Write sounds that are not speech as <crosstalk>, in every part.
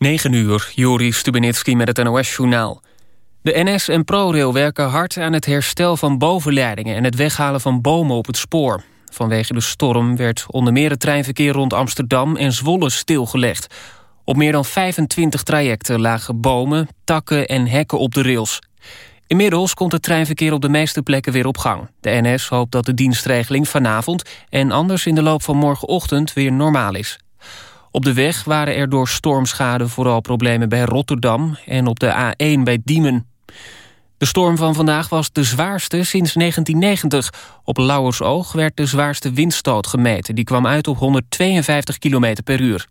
9 uur, Juri Stubenitski met het NOS-journaal. De NS en ProRail werken hard aan het herstel van bovenleidingen... en het weghalen van bomen op het spoor. Vanwege de storm werd onder meer het treinverkeer rond Amsterdam en Zwolle stilgelegd. Op meer dan 25 trajecten lagen bomen, takken en hekken op de rails. Inmiddels komt het treinverkeer op de meeste plekken weer op gang. De NS hoopt dat de dienstregeling vanavond en anders in de loop van morgenochtend weer normaal is. Op de weg waren er door stormschade vooral problemen bij Rotterdam... en op de A1 bij Diemen. De storm van vandaag was de zwaarste sinds 1990. Op Lauwersoog werd de zwaarste windstoot gemeten. Die kwam uit op 152 km per uur.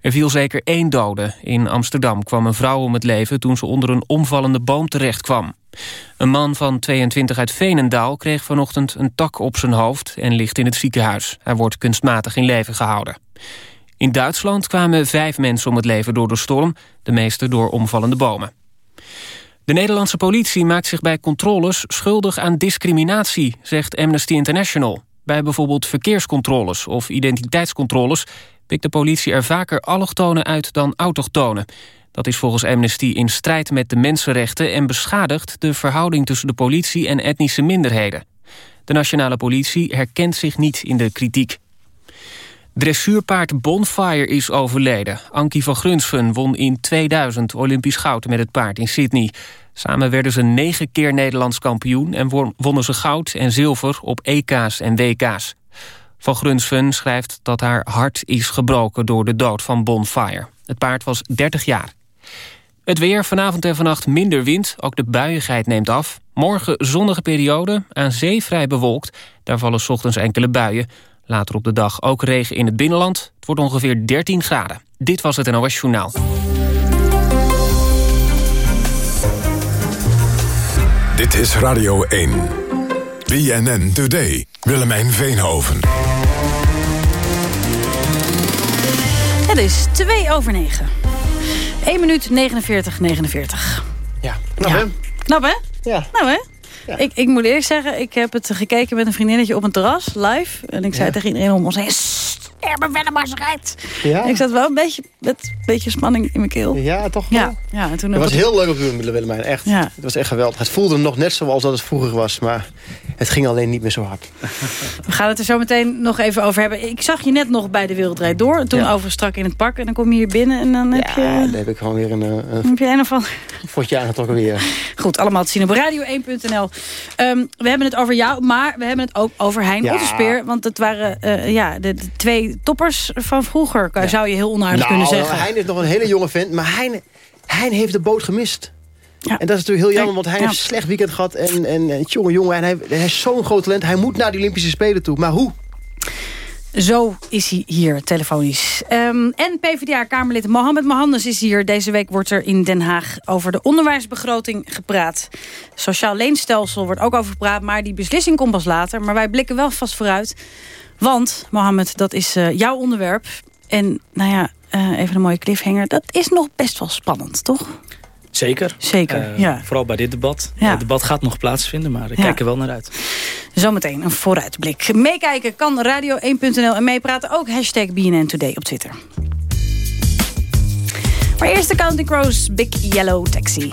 Er viel zeker één dode. In Amsterdam kwam een vrouw om het leven... toen ze onder een omvallende boom terecht kwam. Een man van 22 uit Veenendaal kreeg vanochtend een tak op zijn hoofd... en ligt in het ziekenhuis. Hij wordt kunstmatig in leven gehouden. In Duitsland kwamen vijf mensen om het leven door de storm... de meeste door omvallende bomen. De Nederlandse politie maakt zich bij controles schuldig aan discriminatie... zegt Amnesty International. Bij bijvoorbeeld verkeerscontroles of identiteitscontroles... pikt de politie er vaker allochtonen uit dan autochtonen. Dat is volgens Amnesty in strijd met de mensenrechten... en beschadigt de verhouding tussen de politie en etnische minderheden. De nationale politie herkent zich niet in de kritiek. Dressuurpaard Bonfire is overleden. Ankie van Grunsven won in 2000 Olympisch goud met het paard in Sydney. Samen werden ze negen keer Nederlands kampioen... en wonnen ze goud en zilver op EK's en WK's. Van Grunsven schrijft dat haar hart is gebroken door de dood van Bonfire. Het paard was 30 jaar. Het weer, vanavond en vannacht minder wind. Ook de buiigheid neemt af. Morgen zonnige periode, aan zee vrij bewolkt. Daar vallen s ochtends enkele buien. Later op de dag ook regen in het binnenland. Het wordt ongeveer 13 graden. Dit was het NOS Journaal. Dit is Radio 1. BNN Today. Willemijn Veenhoven. Het is 2 over 9. 1 minuut 49, 49. Ja, knap hè? Knap hè? Ja. Nou hè? Ik, ik moet eerlijk zeggen, ik heb het gekeken met een vriendinnetje op een terras, live. En ik zei tegen iedereen om ons heen... "Sst, Erben eens rijdt. Ja? Ik zat wel een beetje met een beetje spanning in mijn keel. Ja, toch wel? Ja, ja en toen Het was heel leuk doen met Willemijn, echt. Ja. Het was echt geweldig. Het voelde nog net zoals dat het vroeger was, maar het ging alleen niet meer zo hard. <laughs> We gaan het er zo meteen nog even over hebben. Ik zag je net nog bij de Wereldrijd door. En toen Ja. over strak in het pak. En dan kom je hier binnen en dan heb Ja, je... dan heb ik gewoon weer een, eh, een Heb je een of andere... fotje aangetrokken weer. Goed, allemaal te zien op radio1.nl. Ehm, we hebben het over jou, maar we hebben het ook over Hein Ja. Otterspeer. Want het waren eh, ja, de, de twee toppers van vroeger, kan- zou je heel onaardig kunnen zeggen. Hein is nog een hele jonge vent, maar Hein, Hein heeft de boot gemist. Ja. En dat is natuurlijk heel jammer, want hij Ja. heeft een slecht weekend gehad. En, en, en jongen, jongen, en hij, hij is zo'n groot talent. Hij moet naar de Olympische Spelen toe. Maar hoe? Zo is hij hier, telefonisch. Ehm, en PvdA-Kamerlid Mohamed Mohandes is hier. Deze week wordt er in Den Haag over de onderwijsbegroting gepraat. Sociaal leenstelsel wordt ook over gepraat, maar die beslissing komt pas later. Maar wij blikken wel vast vooruit. Want, Mohamed, dat is eh, jouw onderwerp. En, nou ja, eh, even een mooie cliffhanger. Dat is nog best wel spannend, toch? Zeker. Zeker, Eh, ja. Vooral bij dit debat. Ja. Het debat gaat nog plaatsvinden, maar ik Ja. kijk er wel naar uit. Zometeen een vooruitblik. Meekijken kan radio1.nl en meepraten ook hashtag BNN Today op Twitter. Maar eerst de Counting Crows Big Yellow Taxi.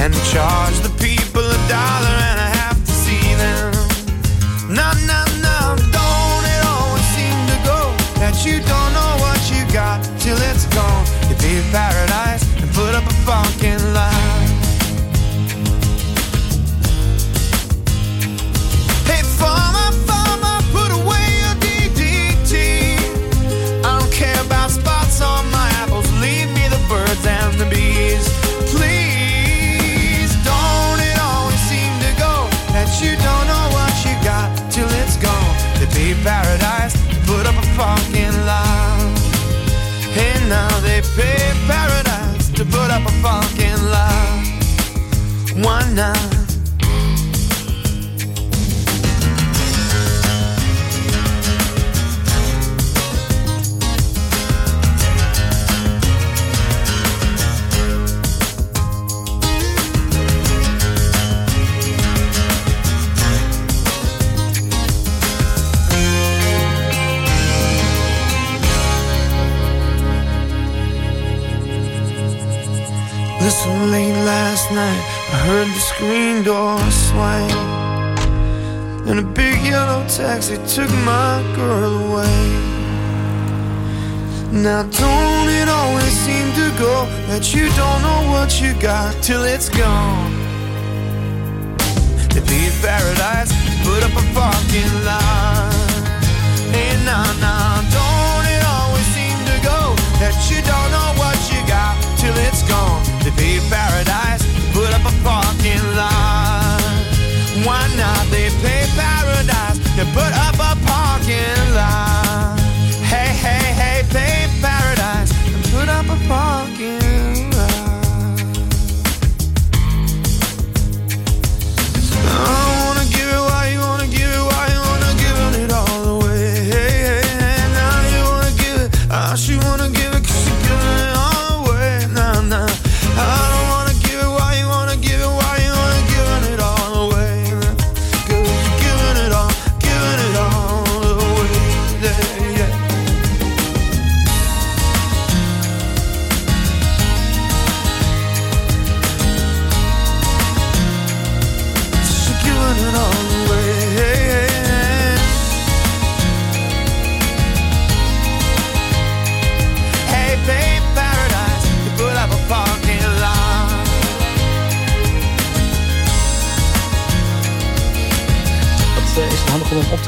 And charge the people a dollar and a half to see them. No, no, no, don't it always seem to go that you don't know what you got till it's gone? You pay paradise and put up a fucking lie. parking lot. And now they pay paradise to put up a parking lot. One night. Listen, late last night, I heard the screen door swing. And a big yellow taxi took my girl away. Now, don't it always seem to go that you don't know what you got till it's gone? They paid paradise, put up a fucking line. Hey, nah, nah, don't it always seem to go that you don't know what you got till it's gone? They pay paradise, put up a parking lot. Why not? They pay paradise, they put up a parking lot. Hey, hey, hey, pay paradise, and put up a parking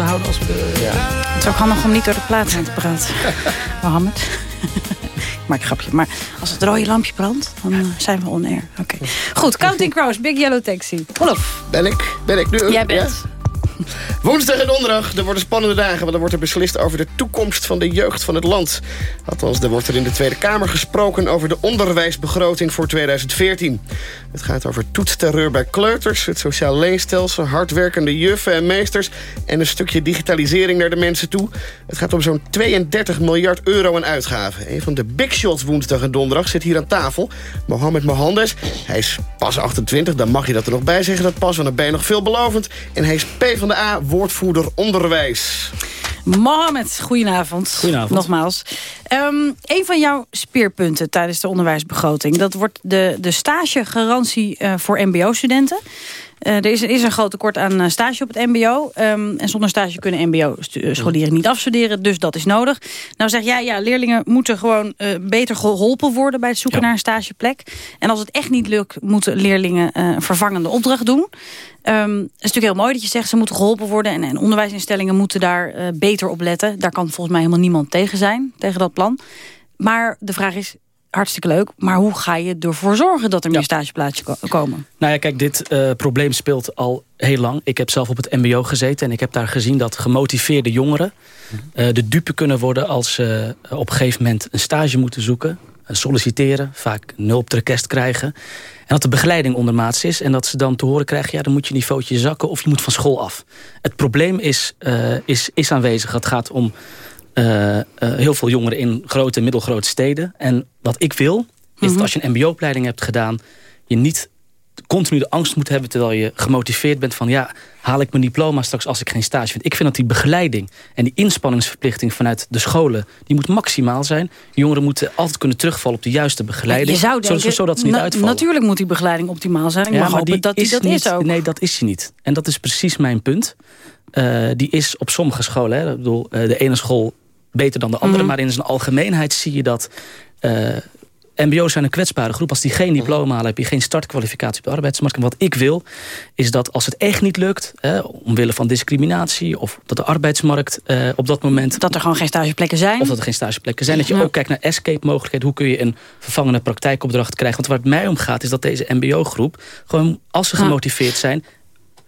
te houden als we de... Het is ook handig om niet door de plaats heen te praten. <laughs> Mohammed. Ik maak een grapje. Maar als het rode lampje brandt, dan eh, zijn we on air. Oké. Goed, Counting Crows, Big Yellow Taxi. Olof, Ben ik? Ben ik nu? jij bent. Ja? Woensdag en donderdag, er worden spannende dagen... want er wordt er beslist over de toekomst van de jeugd van het land. Althans, er wordt er in de Tweede Kamer gesproken... over de onderwijsbegroting voor 2014. Het gaat over toetsterreur bij kleuters... het sociaal leenstelsel, hardwerkende juffen en meesters... en een stukje digitalisering naar de mensen toe. Het gaat om zo'n 32 miljard euro aan uitgaven. Een van de big shots woensdag en donderdag zit hier aan tafel. Mohamed Mohandes, hij is pas 28, dan mag je dat er nog bij zeggen... dat pas, want dan ben je nog veelbelovend. En hij is PvdA woordvoerder onderwijs. Mohammed, goedenavond. Goedenavond. Nogmaals. Ehm, een van jouw speerpunten tijdens de onderwijsbegroting... dat wordt de, de stagegarantie eh, voor mbo-studenten. Eh, er is, is een groot tekort aan eh, stage op het mbo. ehm, en zonder stage kunnen mbo-scholieren niet afstuderen. Dus dat is nodig. Nou zeg jij, ja, leerlingen moeten gewoon eh, beter geholpen worden... bij het zoeken Ja. naar een stageplek. En als het echt niet lukt, moeten leerlingen eh, een vervangende opdracht doen. Ehm, het is natuurlijk heel mooi dat je zegt... ze moeten geholpen worden en, en onderwijsinstellingen moeten daar eh, beter op letten. Daar kan volgens mij helemaal niemand tegen zijn, tegen dat plan. Maar de vraag is, hartstikke leuk... maar hoe ga je ervoor zorgen dat er meer stageplaatsen ko- komen? Nou ja, kijk, dit eh, probleem speelt al heel lang. Ik heb zelf op het mbo gezeten en ik heb daar gezien dat gemotiveerde jongeren... eh, de dupe kunnen worden als ze eh, op een gegeven moment een stage moeten zoeken... solliciteren, vaak nul op de request krijgen... en dat de begeleiding ondermaats is... en dat ze dan te horen krijgen, ja, dan moet je niveautje zakken... of je moet van school af. Het probleem is, is, is aanwezig. Het gaat om eh, eh, heel veel jongeren in grote en middelgrote steden. En wat ik wil, is dat als je een mbo-opleiding hebt gedaan... je niet continu de angst moet hebben terwijl je gemotiveerd bent van... ja, haal ik mijn diploma straks als ik geen stage vind. Ik vind dat die begeleiding en die inspanningsverplichting vanuit de scholen... die moet maximaal zijn. Jongeren moeten altijd kunnen terugvallen op de juiste begeleiding... je zou denken, zodat ze niet na- uitvallen. Natuurlijk moet die begeleiding optimaal zijn. Ja, mag maar hopen dat die dat niet, is ook. Nee, dat is hij niet. En dat is precies mijn punt. Eh, die is op sommige scholen. Hè, ik bedoel, eh, de ene school beter dan de andere. Mhm. Maar in zijn algemeenheid zie je dat... eh, MBO's zijn een kwetsbare groep. Als die geen diploma halen, heb je geen startkwalificatie op de arbeidsmarkt. En wat ik wil, is dat als het echt niet lukt... Hè, omwille van discriminatie... of dat de arbeidsmarkt eh, op dat moment... Dat er gewoon geen stageplekken zijn. Of dat er geen stageplekken zijn. Dat je Ja. ook kijkt naar escape-mogelijkheden. Hoe kun je een vervangende praktijkopdracht krijgen? Want waar het mij om gaat, is dat deze mbo-groep... gewoon als ze gemotiveerd zijn...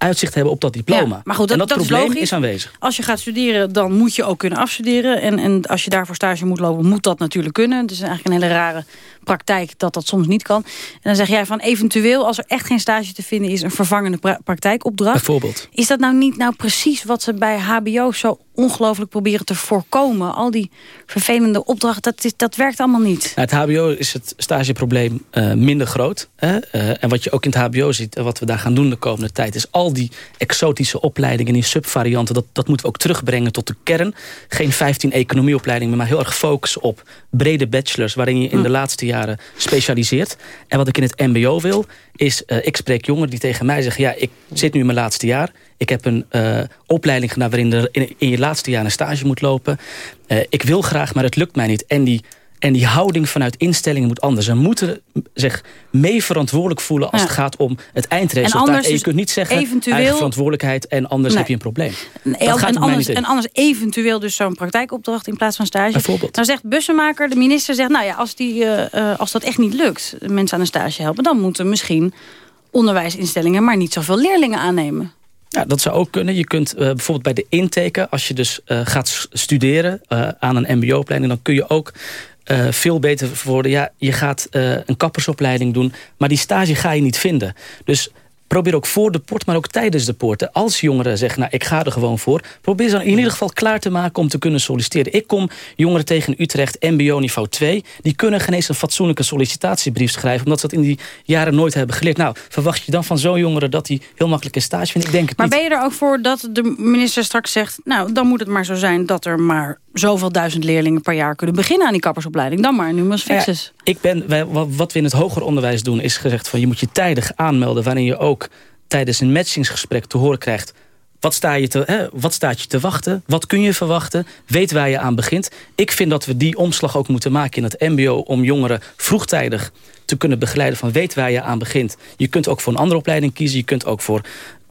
uitzicht hebben op dat diploma. Ja, maar goed, dat, en dat, dat probleem is, logisch. is aanwezig. Als je gaat studeren, dan moet je ook kunnen afstuderen. En, en als je daarvoor stage moet lopen, moet dat natuurlijk kunnen. Het is eigenlijk een hele rare praktijk dat dat soms niet kan. En dan zeg jij van eventueel, als er echt geen stage te vinden is... een vervangende pra praktijkopdracht. Bijvoorbeeld. Is dat nou niet nou precies wat ze bij hbo zo ongelooflijk proberen te voorkomen? Al die vervelende opdrachten, dat, is, dat werkt allemaal niet. Nou, het hbo is het stageprobleem uh, minder groot. Hè? Uh, en wat je ook in het hbo ziet, en wat we daar gaan doen de komende tijd... is al die exotische opleidingen, die subvarianten... dat, dat moeten we ook terugbrengen tot de kern. Geen 15 economieopleidingen, maar heel erg focussen op brede bachelors... waarin je in de hm. laatste jaren specialiseert. En wat ik in het mbo wil, is... Uh, ik spreek jongeren die tegen mij zeggen... ja, ik zit nu in mijn laatste jaar... Ik heb een uh, opleiding gedaan waarin je in, je laatste jaar een stage moet lopen. Uh, ik wil graag, maar het lukt mij niet. En die en die houding vanuit instellingen moet anders. Ze moeten zich mee verantwoordelijk voelen als ja. het gaat om het eindresultaat. En, en je kunt niet zeggen, eventueel... eigen verantwoordelijkheid en anders nee. heb je een probleem. Dat en, gaat en, anders, en anders eventueel dus zo'n praktijkopdracht in plaats van stage. Bijvoorbeeld. Nou zegt Bussenmaker, de minister zegt, nou ja, als, die, uh, uh, als dat echt niet lukt, mensen aan een stage helpen, dan moeten misschien onderwijsinstellingen maar niet zoveel leerlingen aannemen. Ja, dat zou ook kunnen. Je kunt uh, bijvoorbeeld bij de intake, als je dus uh, gaat studeren uh, aan een mbo-opleiding... dan kun je ook uh, veel beter worden. Ja, je gaat uh, een kappersopleiding doen, maar die stage ga je niet vinden. Dus probeer ook voor de poort, maar ook tijdens de poort. Als jongeren zeggen, nou, ik ga er gewoon voor... probeer ze dan in ieder geval klaar te maken om te kunnen solliciteren. Ik kom jongeren tegen Utrecht, mbo niveau 2... die kunnen geen eens een fatsoenlijke sollicitatiebrief schrijven... omdat ze dat in die jaren nooit hebben geleerd. Nou, verwacht je dan van zo'n jongere dat hij heel makkelijk een stage vindt? Ik denk het maar niet. ben je er ook voor dat de minister straks zegt... nou, dan moet het maar zo zijn dat er maar zoveel duizend leerlingen per jaar kunnen beginnen aan die kappersopleiding. Dan maar, nu maar fixes. Ja, ik ben, wij, wat we in het hoger onderwijs doen is gezegd van je moet je tijdig aanmelden waarin je ook tijdens een matchingsgesprek te horen krijgt wat, sta je te, hè, wat staat je te wachten? Wat kun je verwachten? Weet waar je aan begint? Ik vind dat we die omslag ook moeten maken in het mbo... om jongeren vroegtijdig te kunnen begeleiden van weet waar je aan begint. Je kunt ook voor een andere opleiding kiezen. Je kunt ook voor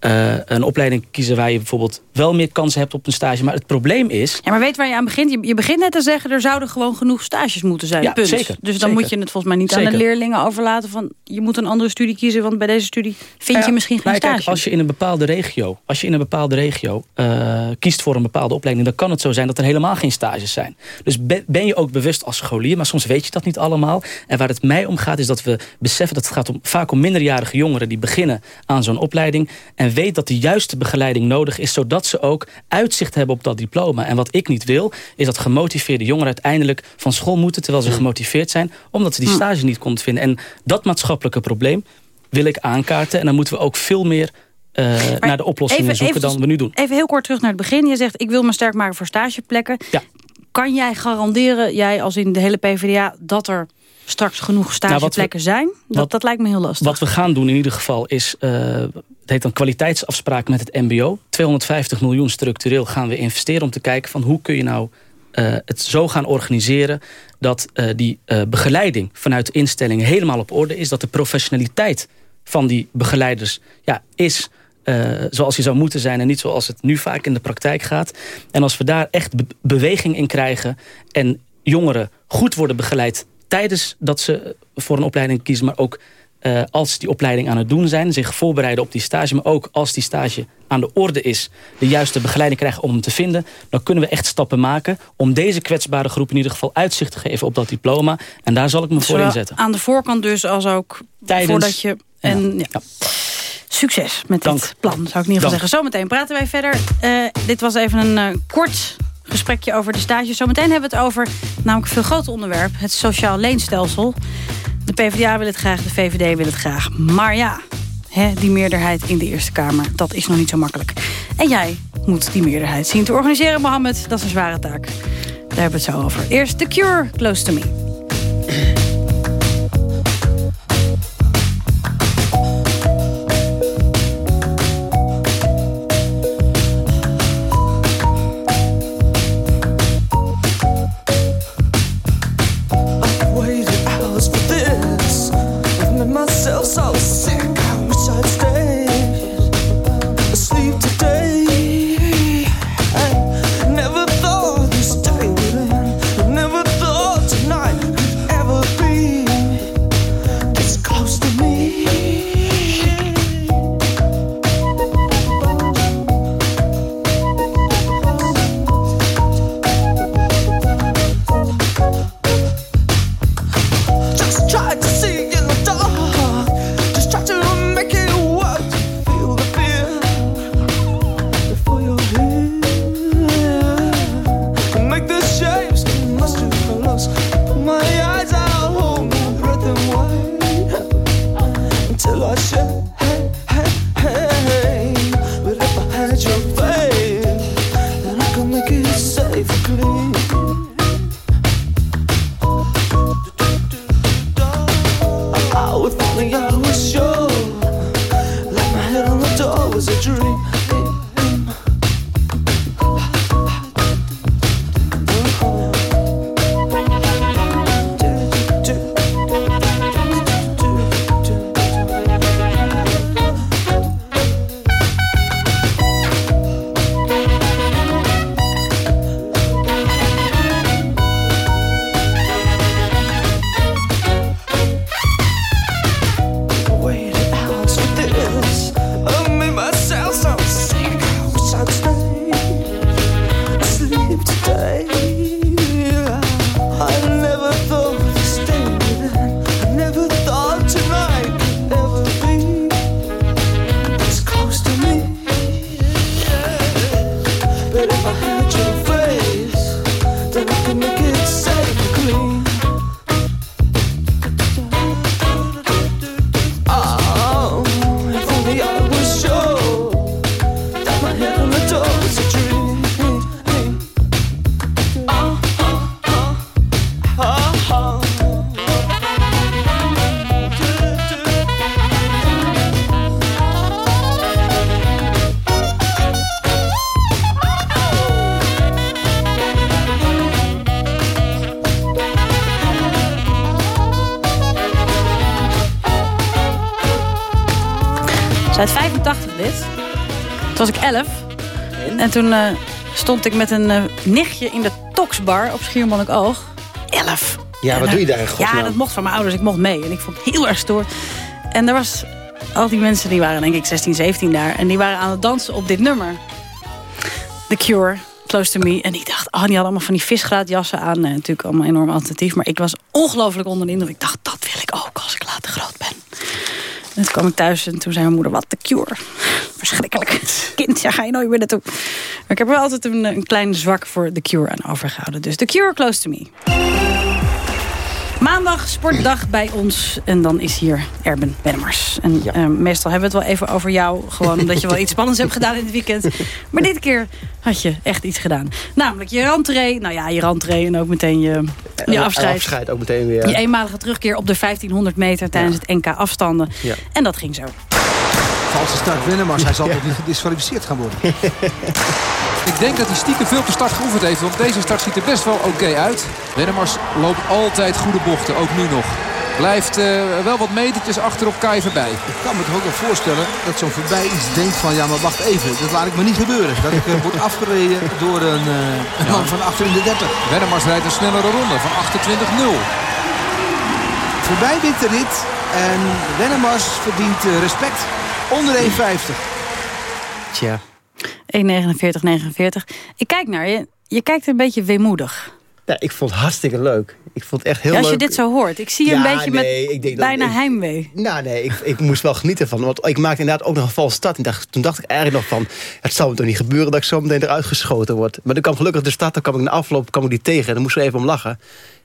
uh, een opleiding kiezen waar je bijvoorbeeld wel meer kansen hebt op een stage. Maar het probleem is... Ja, maar weet waar je aan begint? Je, je begint net te zeggen, er zouden gewoon genoeg stages moeten zijn. Ja, punt. zeker. Dus dan zeker. moet je het volgens mij niet zeker. aan de leerlingen overlaten van... je moet een andere studie kiezen, want bij deze studie vind ja, je misschien geen nou, stage. Kijk, als je in een bepaalde regio, als je in een bepaalde regio uh, kiest voor een bepaalde opleiding... dan kan het zo zijn dat er helemaal geen stages zijn. Dus ben, ben je ook bewust als scholier, maar soms weet je dat niet allemaal. En waar het mij om gaat is dat we beseffen dat het gaat om, vaak om minderjarige jongeren... die beginnen aan zo'n opleiding en weet dat de juiste begeleiding nodig is... zodat ze ook uitzicht hebben op dat diploma. En wat ik niet wil, is dat gemotiveerde jongeren... uiteindelijk van school moeten terwijl ze gemotiveerd zijn... omdat ze die stage niet konden vinden. En dat maatschappelijke probleem wil ik aankaarten. En dan moeten we ook veel meer... Uh, naar de oplossingen even, zoeken even, dan we nu doen. Even heel kort terug naar het begin. Je zegt, ik wil me sterk maken voor stageplekken. Ja. Kan jij garanderen, jij als in de hele PvdA... dat er straks genoeg stageplekken nou, zijn? Dat, wat, dat lijkt me heel lastig. Wat we gaan doen in ieder geval is... Uh, het heet dan kwaliteitsafspraken met het mbo. 250 miljoen structureel gaan we investeren om te kijken... van hoe kun je nou uh, het zo gaan organiseren... dat uh, die begeleiding vanuit de instellingen helemaal op orde is. Dat de professionaliteit van die begeleiders ja, is... Zoals die zou moeten zijn en niet zoals het nu vaak in de praktijk gaat. En als we daar echt be beweging in krijgen... en jongeren goed worden begeleid tijdens dat ze voor een opleiding kiezen... maar ook uh, als die opleiding aan het doen zijn... zich voorbereiden op die stage, maar ook als die stage aan de orde is... de juiste begeleiding krijgen om hem te vinden... dan kunnen we echt stappen maken om deze kwetsbare groep... in ieder geval uitzicht te geven op dat diploma. En daar zal ik me Zowel voor inzetten. Aan de voorkant dus, als ook Tijdens, voordat je... En, ja. ja. Succes met Dank. dit plan, zou ik in ieder geval zeggen. Zometeen praten wij verder. Uh, dit was even een uh, kort gesprekje over de stages. Zometeen hebben we het over namelijk een veel groter onderwerp. Het sociaal leenstelsel. De PvdA wil het graag, de VVD wil het graag. Maar ja, hè, die meerderheid in de Eerste Kamer, dat is nog niet zo makkelijk. En jij moet die meerderheid zien te organiseren, Mohammed. Dat is een zware taak. Daar hebben we het zo over. Eerst The Cure, Close to Me. Uit 85 dit. Toen was ik 11. En toen uh, stond ik met een uh, nichtje in de Toxbar op Schiermonnikoog. 11. Ja, wat doe je daar Ja, dat mocht van mijn ouders. Ik mocht mee. En ik vond het heel erg stoer. En er was... Al die mensen die waren denk ik 16, 17 daar. En die waren aan het dansen op dit nummer. The Cure, Close to Me. En ik dacht, oh, die hadden allemaal van die visgraatjassen aan. Uh, natuurlijk allemaal enorm alternatief. Maar ik was ongelooflijk onder de indruk. Ik dacht, dat wil ik ook als ik later groot ben. En toen kwam ik thuis en toen zei mijn moeder, wat de cure. Verschrikkelijk. Kind, ja, ga je nooit meer naartoe. Maar ik heb er altijd een, een klein zwak voor The Cure aan overgehouden. Dus The Cure, close to me. Maandag, sportdag bij ons. En dan is hier Erben Wennemars. En ja. uh, meestal hebben we het wel even over jou. Gewoon omdat je wel iets spannends hebt gedaan in het weekend. Maar dit keer had je echt iets gedaan. Namelijk je rentree. Nou ja, je rentree en ook meteen je, je afscheid. afscheid ook meteen weer. Je eenmalige terugkeer op de 1500 meter tijdens ja. het NK afstanden. Ja. En dat ging zo. Valse start Wennemars. Hij zal toch niet gedisqualificeerd gaan worden. <laughs> Ik denk dat hij stiekem veel te start geoefend heeft. Want deze start ziet er best wel oké uit. Wennemars loopt altijd goede bochten. Ook nu nog. Blijft uh, wel wat metertjes achter op Kai voorbij. Ik kan me toch ook wel voorstellen dat zo'n voorbij iets denkt van... ja, maar wacht even, dat laat ik me niet gebeuren. Dat ik uh, word <laughs> afgereden door een, uh, een ja. man van achter in de 30. Wennemars rijdt een snellere ronde van 28-0. Voorbij wint de rit en Wennemars verdient respect onder 1,50. Tja. 1,49, 49. Ik kijk naar je. Je kijkt een beetje weemoedig. Ja, ik vond het hartstikke leuk. Ik vond het echt heel ja, als leuk. je dit zo hoort. Ik zie je ja, een beetje nee, met ik denk bijna ik, heimwee. Nou nee, ik, ik moest wel genieten van. Want ik maakte inderdaad ook nog een valse start. En dacht, toen dacht ik eigenlijk nog van... Het zal me toch niet gebeuren dat ik zo meteen eruit geschoten word. Maar dan kwam gelukkig de start. Dan kwam ik na afloop kwam ik die tegen. En dan moest ik even om lachen.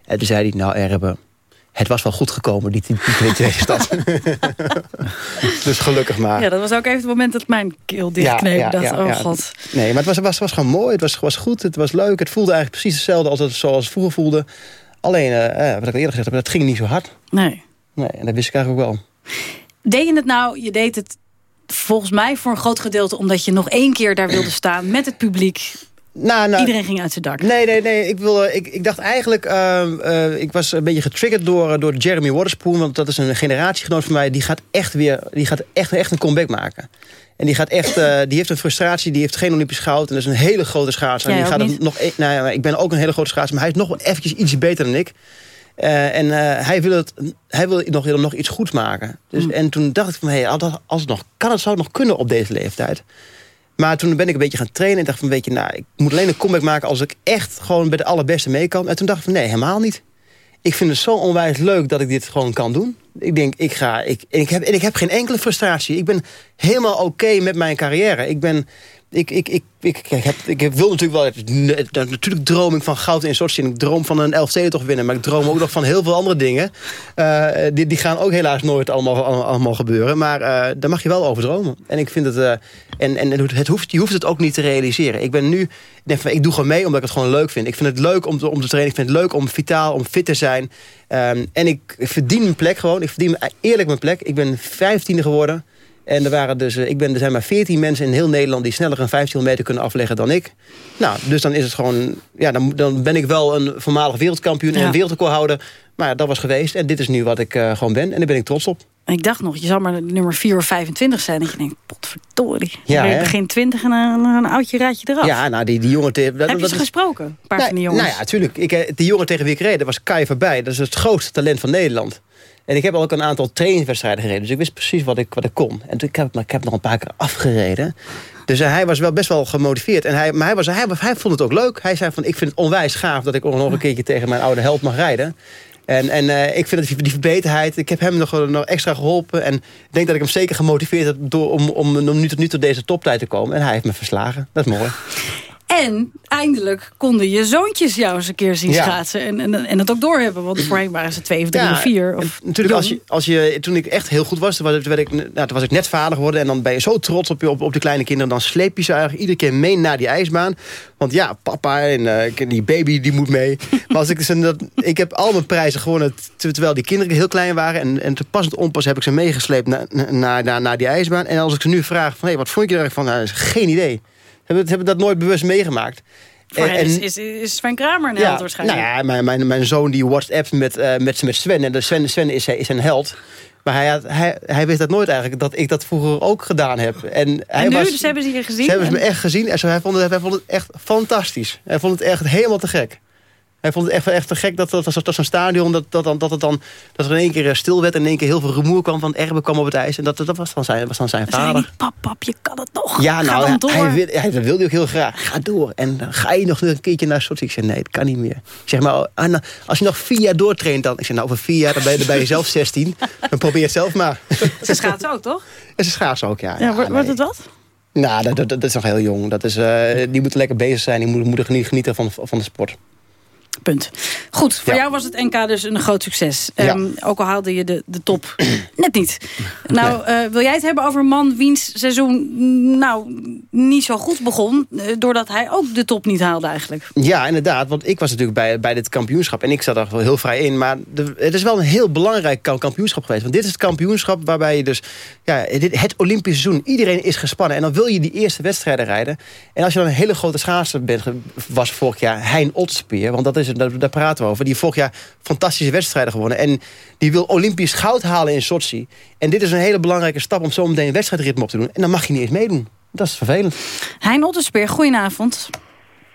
En toen zei hij, nou Erben, het was wel goed gekomen, die, die, die <laughs> tweede stad. <laughs> dus gelukkig maar. Ja, dat was ook even het moment dat mijn keel dichtkneep. Ja, oh god. Nee, maar het was, was, was gewoon mooi. Het was, was goed, het was leuk. Het voelde eigenlijk precies hetzelfde als het zoals het vroeger voelde. Alleen, uh, wat ik al eerder gezegd heb, het ging niet zo hard. Nee. Nee, en dat wist ik eigenlijk ook wel. Deed je het nou, je deed het volgens mij voor een groot gedeelte... omdat je nog één keer daar wilde staan met het publiek... Nou, nou, Iedereen ging uit zijn dak. Nee, nee, nee. Ik, wilde, ik, ik dacht eigenlijk... Uh, uh, ik was een beetje getriggerd door, door Jeremy Waterspoon. Want dat is een generatiegenoot van mij. Die gaat echt weer die gaat echt, echt een comeback maken. En die, gaat echt, uh, die heeft een frustratie. Die heeft geen Olympisch goud. En dat is een hele grote schaatser. En die gaat het nog, nou ja, ik ben ook een hele grote schaatser. Maar hij is nog wel eventjes iets beter dan ik. Uh, en uh, hij wil, het, hij wil nog, nog iets goeds maken. Dus, mm. En toen dacht ik van, hey, als, als het nog, kan het, zou het nog kunnen op deze leeftijd? Maar toen ben ik een beetje gaan trainen en dacht van, weet je, nou, ik moet alleen een comeback maken als ik echt gewoon bij de allerbeste mee kan. En toen dacht ik van, nee, helemaal niet. Ik vind het zo onwijs leuk dat ik dit gewoon kan doen. Ik denk, ik ga, ik, en ik heb, en ik heb geen enkele frustratie. Ik ben helemaal oké met mijn carrière. Ik ben, ik, ik, ik, ik, ik, heb, ik wil natuurlijk wel... Natuurlijk droom ik van goud in Sochi. En ik droom van een toch winnen. Maar ik droom ook nog van heel veel andere dingen. Uh, die, die gaan ook helaas nooit allemaal, allemaal, gebeuren. Maar uh, daar mag je wel over dromen. En ik vind het... Uh, en en het hoeft, je hoeft het ook niet te realiseren. Ik ben nu... Ik, denk van, ik doe gewoon mee omdat ik het gewoon leuk vind. Ik vind het leuk om te, om te trainen. Ik vind het leuk om vitaal, om fit te zijn. Um, en ik verdien mijn plek gewoon. Ik verdien eerlijk mijn plek. Ik ben vijftiende geworden. En er, waren dus, ik ben, er zijn maar 14 mensen in heel Nederland... die sneller een 15 meter kunnen afleggen dan ik. Nou, dus dan is het gewoon... Ja, dan, dan ben ik wel een voormalig wereldkampioen en een wereldrecordhouder. Maar dat was geweest. En dit is nu wat ik uh, gewoon ben. En daar ben ik trots op. Ik dacht nog, je zal maar nummer 4 of 25 zijn. Dat je denkt, potverdorie. Ja, je begin 20 en een, een oudje raadje eraf. Ja, nou, die, die jongen... Heb je ze gesproken? Een paar nou, van die jongens? Nou ja, natuurlijk. Ik, die jongen tegen wie ik reed, dat was Kai voorbij. Dat is het grootste talent van Nederland. En ik heb ook een aantal trainingswedstrijden gereden. Dus ik wist precies wat ik, wat ik kon. En ik heb, ik heb nog een paar keer afgereden. Dus uh, hij was wel best wel gemotiveerd. En hij, maar hij, was, hij, hij vond het ook leuk. Hij zei van, ik vind het onwijs gaaf... dat ik nog een keertje tegen mijn oude held mag rijden. En, en uh, ik vind dat die, verbeterheid... Ik heb hem nog, nog extra geholpen. En ik denk dat ik hem zeker gemotiveerd heb... Door, om, om, om nu, tot, nu tot deze toptijd te komen. En hij heeft me verslagen. Dat is mooi. En eindelijk konden je zoontjes jou eens een keer zien Ja. schaatsen. En, en, en het ook doorhebben. Want voorheen waren ze twee of drie Ja, of vier. Of natuurlijk, als je, als je, toen ik echt heel goed was, toen was, toen werd ik, nou, toen was ik net vader geworden. En dan ben je zo trots op, je, op, op de kleine kinderen. Dan sleep je ze eigenlijk iedere keer mee naar die ijsbaan. Want ja, papa en eh, die baby die moet mee. <laughs> maar als ik, ze, dat, ik heb al mijn prijzen gewonnen ter- terwijl die kinderen heel klein waren. En, en te pas en te onpas heb ik ze meegesleept naar, naar, naar, naar die ijsbaan. En als ik ze nu vraag, van, hey, wat vond je er eigenlijk van? Nou, geen idee. Hebben, hebben dat nooit bewust meegemaakt. Voor En- is, is, is Sven Kramer een held waarschijnlijk. nou ja, mijn, mijn, mijn zoon die WhatsAppt met, eh, met, met Sven. En de Sven, Sven is, is een held. Maar hij, had, hij, hij wist dat nooit eigenlijk, dat ik dat vroeger ook gedaan heb. En, hij en nu, was, dus hebben ze je gezien. ze hebben En- me echt gezien. En zo, hij, vond het, hij vond het echt fantastisch. Hij vond het echt helemaal te gek. Hij vond het echt, echt te gek dat, dat, dat, dat zo'n stadion... Dat, dat, dat, het dan, dat er in één keer eh, stil werd... en in één keer heel veel rumoer kwam van Erbe kwam op het ijs. En dat, dat was dan zijn, was dan zijn zei vader. pap, pap, je kan het nog. Ja, Ga nou, dan hij, door. hij, wil, hij, dat wilde ook heel graag. Ga door. En dan ga je nog een keertje naar Sochi. Ik zeg, nee, dat kan niet meer. Ik zeg maar, ah, nou, als je nog vier jaar doortraint dan... Ik zeg, nou, over vier jaar dan ben je, dan ben je zelf 16. Dan probeer het zelf maar. Ze schaatsen ook, toch? En ze schaatsen ook, ja. Ja, wordt, wordt nee. het wat? Nou, dat, dat, dat is nog heel jong. Dat is, eh, die moeten lekker bezig zijn. Die moeten, moeten genie- genieten van, van de sport. Punt. Goed, voor Ja. jou was het NK dus een groot succes. Ja. Ehm, ook al haalde je de, de top <clears throat> net niet. Nou, eh, wil jij het hebben over een man wiens seizoen mm, nou, niet zo goed begon... eh, doordat hij ook de top niet haalde eigenlijk? Ja, inderdaad. Want ik was natuurlijk bij, bij dit kampioenschap. En ik zat er wel heel vrij in. Maar de, het is wel een heel belangrijk kam- kampioenschap geweest. Want dit is het kampioenschap waarbij je dus... Ja, dit, het Olympische seizoen. Iedereen is gespannen. En dan wil je die eerste wedstrijden rijden. En als je dan een hele grote schaatser bent... was vorig jaar Hein Otterspeer. Want dat is daar, daar praten we over. Die heeft vorig jaar fantastische wedstrijden gewonnen. En die wil Olympisch goud halen in Sochi. En dit is een hele belangrijke stap om zo meteen een wedstrijdritme op te doen. En dan mag je niet eens meedoen. Dat is vervelend. Hein Otterspeer, goedenavond.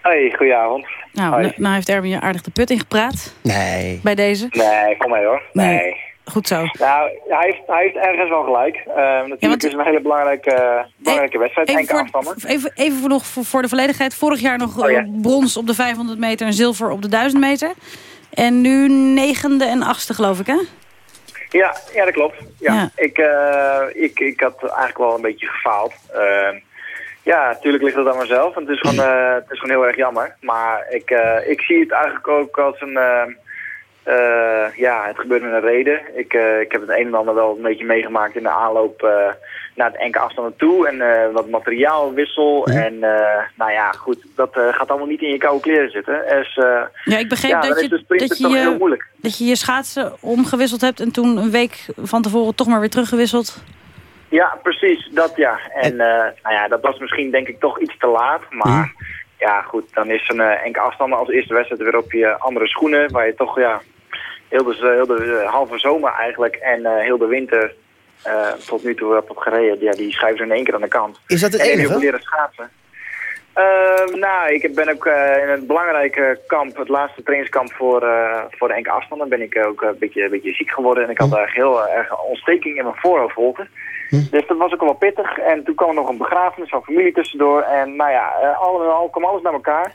Hey, goedenavond. Nou, Hoi. nou, nou heeft Erwin je aardig de put ingepraat Nee. bij deze. Nee, kom mee hoor. Nee. Nee. Goed zo. Nou, hij heeft, hij heeft ergens wel gelijk. Eh, natuurlijk want- is een hele belangrijke, belangrijke wedstrijd, Even voor, even, even voor, nog voor, de volledigheid. Vorig jaar nog Oh, ja. eh, brons op de 500 meter en zilver op de 1000 meter. En nu negende en achtste, geloof ik, hè? Ja, ja, dat klopt. Ja. Ja. Ik, eh, ik, ik had eigenlijk wel een beetje gefaald. Eh, ja, natuurlijk ligt het aan mezelf. En het is gewoon, eh, het is gewoon heel erg jammer. Maar ik, eh, ik zie het eigenlijk ook als een... eh, ja, het gebeurt met een reden. Ik, eh, ik heb het een en ander wel een beetje meegemaakt in de aanloop eh, naar het enkele afstanden toe. En eh, wat materiaalwissel. En eh, nou ja, goed, dat eh, gaat allemaal niet in je koude kleren zitten. Dus, eh, Ja, ik begreep ja, dat, is je, dat, je je, moeilijk. dat je je schaatsen omgewisseld hebt... en toen een week van tevoren toch maar weer teruggewisseld. Ja, precies, dat ja. En eh, nou ja, dat was misschien denk ik toch iets te laat. Maar ja, goed, dan is een uh, enkele afstanden als eerste wedstrijd weer op je andere schoenen. Waar je toch ja, heel de, heel de eh, halve zomer eigenlijk en eh, heel de winter tot nu toe hebt gereden. Ja, die schuiven ze in één keer aan de kant. Is dat het en enige? wil leren schaatsen. Ehm, nou, ik ben ook in het belangrijke kamp, het laatste trainingskamp voor, voor de enkele afstanden, ben ik ook een beetje, een beetje ziek geworden. En ik had eigenlijk heel erg ontsteking in mijn voorhoofdholten. Dus dat was ook wel pittig. En toen kwam er nog een begrafenis van familie tussendoor. En nou ja, uh, al in al kwam alles naar elkaar.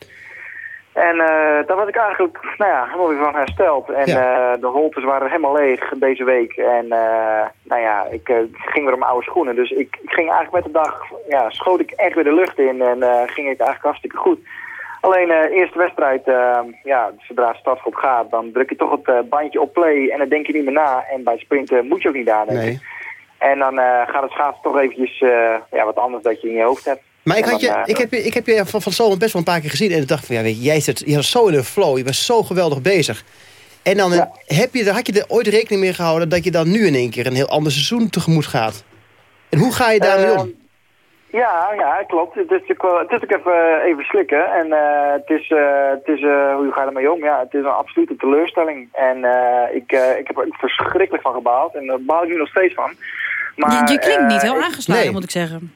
En uh, daar was ik eigenlijk nou ja, helemaal weer van hersteld. En ja. uh, de holtes waren helemaal leeg deze week. En uh, nou ja, ik ging weer mijn oude schoenen. Dus ik, ik, ging eigenlijk met de dag, ja, schoot ik echt weer de lucht in. En ging ik eigenlijk hartstikke goed. Alleen de eerste wedstrijd, ja, zodra het startschot gaat, dan druk je toch het bandje op play. En dan denk je niet meer na. En bij sprinten moet je ook niet nadenken. Nee. En dan gaat het schaatsen toch eventjes ja, wat anders dat je in je hoofd hebt. Maar ik, had je, ik, heb, je, ik heb je van, van Zomer best wel een paar keer gezien. En ik dacht van, ja, weet je, jij zit, je was zo in een flow. Je was zo geweldig bezig. En dan ja. heb je, had je er ooit rekening mee gehouden... dat je dan nu in één keer een heel ander seizoen tegemoet gaat. En hoe ga je daarmee uh, om? Ja, ja, klopt. Het is natuurlijk, het is even, even slikken. En uh, het is, uh, het is hoe ga je ermee om? Ja, het is een absolute teleurstelling. En ik, ik heb er verschrikkelijk van gebaald. En daar baal ik nu nog steeds van. Maar, je, je klinkt niet heel aangeslagen, nee. moet ik zeggen.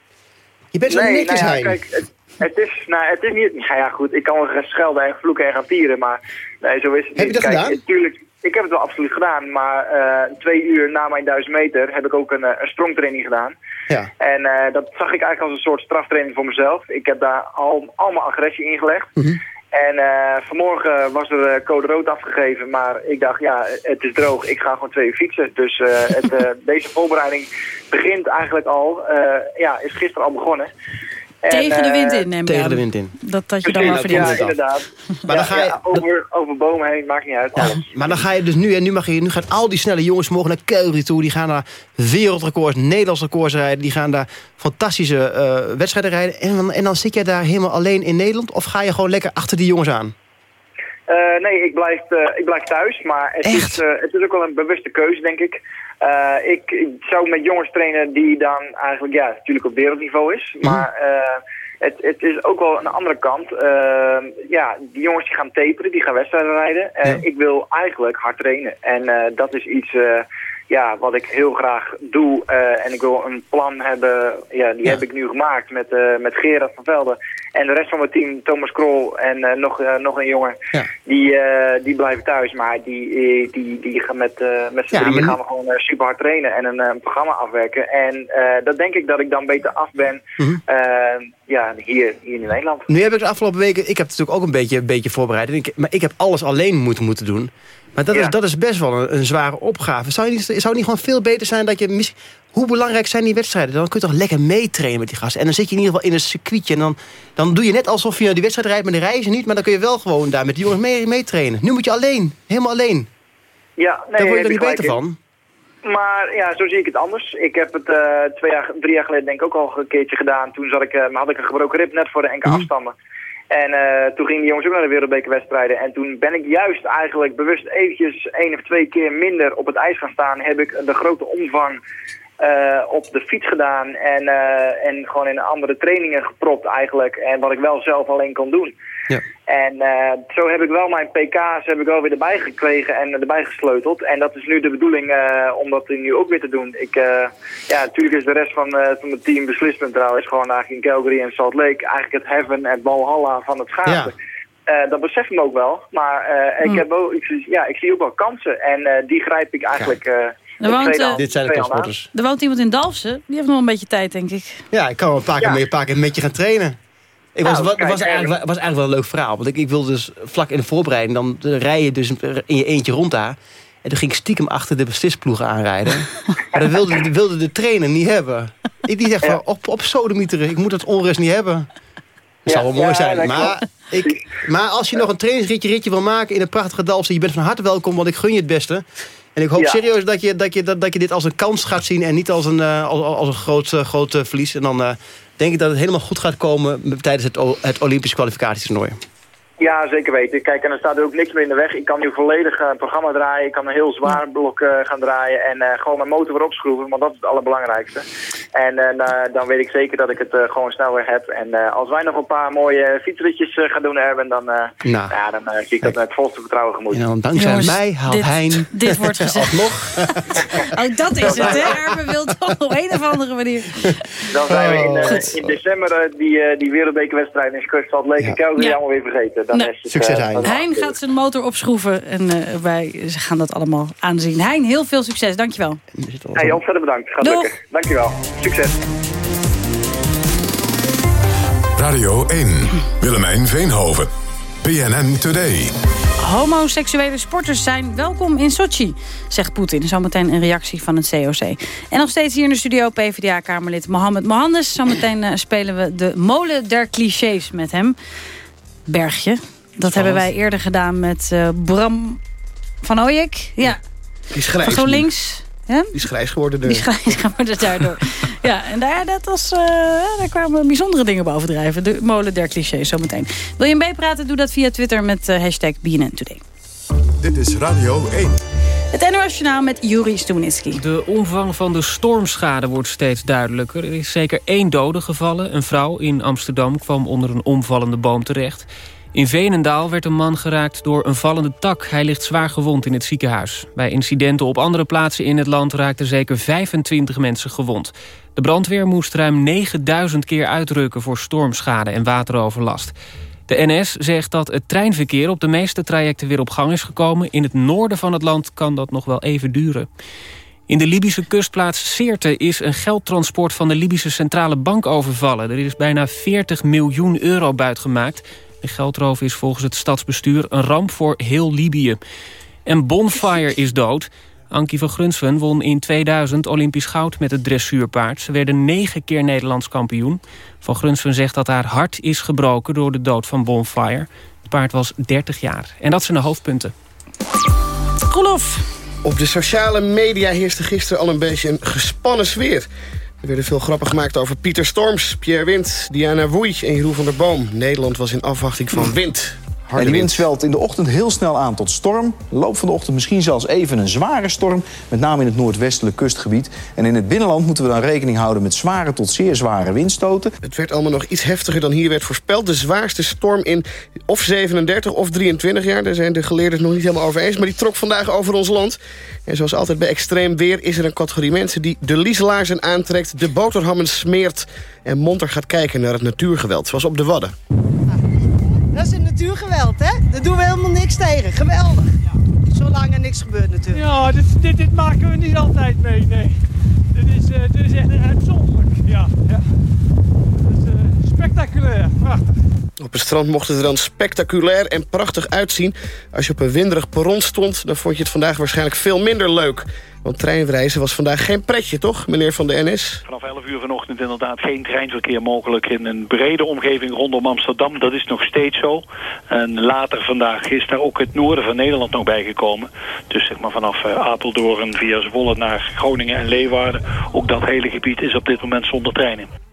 Je bent zo nee, netjes, nou ja, kijk, het, het, is, nou, het is niet... Nou ja, goed, ik kan wel gaan schelden en vloeken en gaan tieren, maar nee, zo is het heb niet. je dat kijk, gedaan? Tuurlijk, ik heb het wel absoluut gedaan, maar uh, twee uur na mijn duizend meter heb ik ook een, een sprongtraining gedaan. Ja. En uh, dat zag ik eigenlijk als een soort straftraining voor mezelf. Ik heb daar al, allemaal agressie ingelegd. Mhm. Mm -hmm. En uh, vanmorgen was er code rood afgegeven, maar ik dacht, ja, het is droog. Ik ga gewoon twee uur fietsen. Dus uh, het, <laughs> deze voorbereiding begint eigenlijk al, ja, is gisteren al begonnen. Tegen de wind eh, in, neem ik Tegen aan. de wind in. Dat, dat je dan maar Precies, ja, verdient. inderdaad. <laughs> Maar dan ga je- ja, over, over bomen heen, maakt niet uit. Maar dan ga je dus nu, en nu, mag je, nu gaan al die snelle jongens mogen naar Calgary toe. Die gaan naar wereldrecords, Nederlandse records rijden. Die gaan daar fantastische eh, wedstrijden rijden. En dan, en dan zit jij daar helemaal alleen in Nederland? Of ga je gewoon lekker achter die jongens aan? Eh, nee, ik blijf, eh, ik blijf thuis, maar het is, eh, het is ook wel een bewuste keuze, denk ik. Eh, ik, ik zou met jongens trainen die dan eigenlijk, ja, natuurlijk op wereldniveau is. Maar eh, het, het is ook wel een andere kant. Eh, ja, die jongens die gaan taperen, die gaan wedstrijden rijden. Ja. Ik wil eigenlijk hard trainen. En dat is iets ja, wat ik heel graag doe. Eh, en ik wil een plan hebben, ja, die Ja. heb ik nu gemaakt met, eh, met Gerard van Velden. En de rest van mijn team, Thomas Krol en eh, nog, nog een jongen, Ja. die, die blijven thuis. Maar die, die, die gaan met, met z'n Ja, drieën gaan we gewoon super hard trainen en een programma afwerken. En dat denk ik dat ik dan beter af ben Mhm. ja, hier, hier in Nederland. Nu heb ik de afgelopen weken, ik heb het natuurlijk ook een beetje, een beetje voorbereid. En ik, maar ik heb alles alleen moeten, moeten doen. Maar dat, Ja. is, dat is best wel een, een zware opgave. Zou, je niet, zou het niet gewoon veel beter zijn dat je... Hoe belangrijk zijn die wedstrijden? Dan kun je toch lekker meetrainen met die gasten. En dan zit je in ieder geval in een circuitje. En dan, dan doe je net alsof je die wedstrijd rijdt, maar de reizen niet. Maar dan kun je wel gewoon daar met die jongens mee, meetrainen. Nu moet je alleen. Helemaal alleen. Ja, nee, daar word je er niet beter in. van. Maar ja, zo zie ik het anders. Ik heb het eh, twee jaar, drie jaar geleden denk ik ook al een keertje gedaan. Toen zat ik, eh, had ik een gebroken rib net voor de enkele Mhm. afstanden. En eh, toen gingen die jongens ook naar de wereldbekerwedstrijden. En toen ben ik juist eigenlijk bewust eventjes één of twee keer minder op het ijs gaan staan. Heb ik de grote omvang eh, op de fiets gedaan. En, eh, en gewoon in andere trainingen gepropt eigenlijk. En wat ik wel zelf alleen kon doen. Ja. En eh, zo heb ik wel mijn PK's heb ik wel weer erbij gekregen en erbij gesleuteld. En dat is nu de bedoeling eh, om dat nu ook weer te doen. Ik, eh, ja, natuurlijk is de rest van, eh, van het team beslissend trouwens. Gewoon eigenlijk in Calgary en Salt Lake. Eigenlijk het heaven, het Valhalla van het schaatsen. Eh, dat besef ik ook wel. Maar eh, ik, Hm. heb ook, ik, ja, ik zie ook wel kansen. En eh, die grijp ik eigenlijk... eh, Er woont, Dit zijn de topsporters. Er woont iemand in Dalfsen. Die heeft nog een beetje tijd, denk ik. Ja, ik kan wel een paar keer, Ja. mee, een paar keer met je gaan trainen. Ik was, Nou, was, kijk, was, eigenlijk, was eigenlijk wel een leuk verhaal. Want ik, ik wilde dus vlak in de voorbereiding... dan rij je dus in je eentje rond daar. En toen ging ik stiekem achter de beslisploegen aanrijden. <laughs> maar dat wilde, de- wilde de trainer niet hebben. Ik die zegt van, op, op sodemieteren, ik moet dat onrust niet hebben. Dat zou wel mooi ja, zijn. Maar, ik, maar als je nog een trainingsritje ritje wil maken in een prachtige Dalfsen... je bent van harte welkom, want ik gun je het beste. En ik hoop serieus dat je, dat, je, dat, dat je dit als een kans gaat zien... en niet als een, eh, als, als een groot, eh, groot eh, verlies. En dan eh, denk ik dat het helemaal goed gaat komen... tijdens het, het Olympisch kwalificatietoernooi. Ja, zeker weten. Kijk, en er staat er ook niks meer in de weg. Ik kan nu volledig eh, een programma draaien. Ik kan een heel zwaar blok eh, gaan draaien. En eh, gewoon mijn motor weer opschroeven, want dat is het allerbelangrijkste. En dan weet ik zeker dat ik het eh, gewoon snel weer heb. En eh, als wij nog een paar mooie fietsritjes eh, gaan doen hebben, dan, eh, Nou. ja, dan zie ik dat met volste vertrouwen gemoed. En dan dankzij Jongens, mij haalt dit- Hein dit wordt <laughs> gezegd. alsnog... <laughs> Oh, dat is het, hè? Erben wil toch op een of andere manier. Dan zijn we in, in december die, eh, die wereldbekerwedstrijd in Salt Lake Ja. en Calgary Ja. allemaal weer vergeten. Dan Nou, is het, Succes, eh, Hein. gaat zijn motor opschroeven en eh, wij gaan dat allemaal aanzien. Hein, heel veel succes. Dankjewel. Hey, ontzettend bedankt. Gaat Doeg. lukken. Dankjewel. Succes. Radio 1. Willemijn Veenhoven. BNN Today. Homoseksuele sporters zijn welkom in Sochi, zegt Poetin. Zometeen een reactie van het COC. En nog steeds hier in de studio PvdA-kamerlid Mohammed Mohandes. Zometeen eh, spelen we de molen der clichés met hem. Bergje. Dat hebben wij eerder gedaan met eh, Bram van Ooyek. Ja, Die is van grijs. GroenLinks. Ja? Die is grijs geworden. Die Dus. is grijs geworden <laughs> daardoor. <laughs> ja, en daar, dat was, eh, daar kwamen bijzondere dingen bovendrijven. De molen der clichés zometeen. Wil je meepraten? Doe dat via Twitter met eh, hashtag BNN Today. Dit is Radio 1. Het NOS met Juri Stubenitski. De omvang van de stormschade wordt steeds duidelijker. Er is zeker één dode gevallen. Een vrouw in Amsterdam kwam onder een omvallende boom terecht. In Veenendaal werd een man geraakt door een vallende tak. Hij ligt zwaar gewond in het ziekenhuis. Bij incidenten op andere plaatsen in het land raakten zeker 25 mensen gewond. De brandweer moest ruim 9000 keer uitrukken voor stormschade en wateroverlast. De NS zegt dat het treinverkeer op de meeste trajecten weer op gang is gekomen. In het noorden van het land kan dat nog wel even duren. In de Libische kustplaats Sirte is een geldtransport van de Libische Centrale Bank overvallen. Er is bijna 40 miljoen euro buitgemaakt. De geldroof is volgens het stadsbestuur een ramp voor heel Libië. En Bonfire is dood. Ankie van Grunsven won in 2000 Olympisch goud met het dressuurpaard. Ze werden negen keer Nederlands kampioen. Van Grunsven zegt dat haar hart is gebroken door de dood van Bonfire. Het paard was 30 jaar. En dat zijn de hoofdpunten. Roelof. Op de sociale media heerste gisteren al een beetje een gespannen sfeer. Er werden veel grappen gemaakt over Pieter Storms, Pierre Wind, Diana Woei en Jeroen van der Boom. Nederland was in afwachting van wind. En de wind zwelt in de ochtend heel snel aan tot storm. Loop van de ochtend misschien zelfs even een zware storm. Met name in het noordwestelijk kustgebied. En in het binnenland moeten we dan rekening houden met zware tot zeer zware windstoten. Het werd allemaal nog iets heftiger dan hier werd voorspeld. De zwaarste storm in of 37 of 23 jaar. Daar zijn de geleerden het nog niet helemaal over eens. Maar die trok vandaag over ons land. En zoals altijd bij extreem weer is er een categorie mensen... die de lieselaarzen aantrekt, de boterhammen smeert... en monter gaat kijken naar het natuurgeweld, zoals op de Wadden. Natuurgeweld, hè? Daar doen we helemaal niks tegen. Geweldig. Zolang er niks gebeurt natuurlijk. Ja, dit, dit, dit maken we niet altijd mee, nee. Dit is, uh, dit is echt uitzonderlijk, ja. ja. Spectaculair, prachtig. Op het strand mocht het er dan spectaculair en prachtig uitzien. Als je op een winderig perron stond, dan vond je het vandaag waarschijnlijk veel minder leuk. Want treinreizen was vandaag geen pretje, toch, meneer van de NS? Vanaf 11 uur vanochtend inderdaad geen treinverkeer mogelijk in een brede omgeving rondom Amsterdam. Dat is nog steeds zo. En later vandaag is daar ook het noorden van Nederland nog bijgekomen. Dus zeg maar vanaf uh, Apeldoorn via Zwolle naar Groningen en Leeuwarden. Ook dat hele gebied is op dit moment zonder treinen.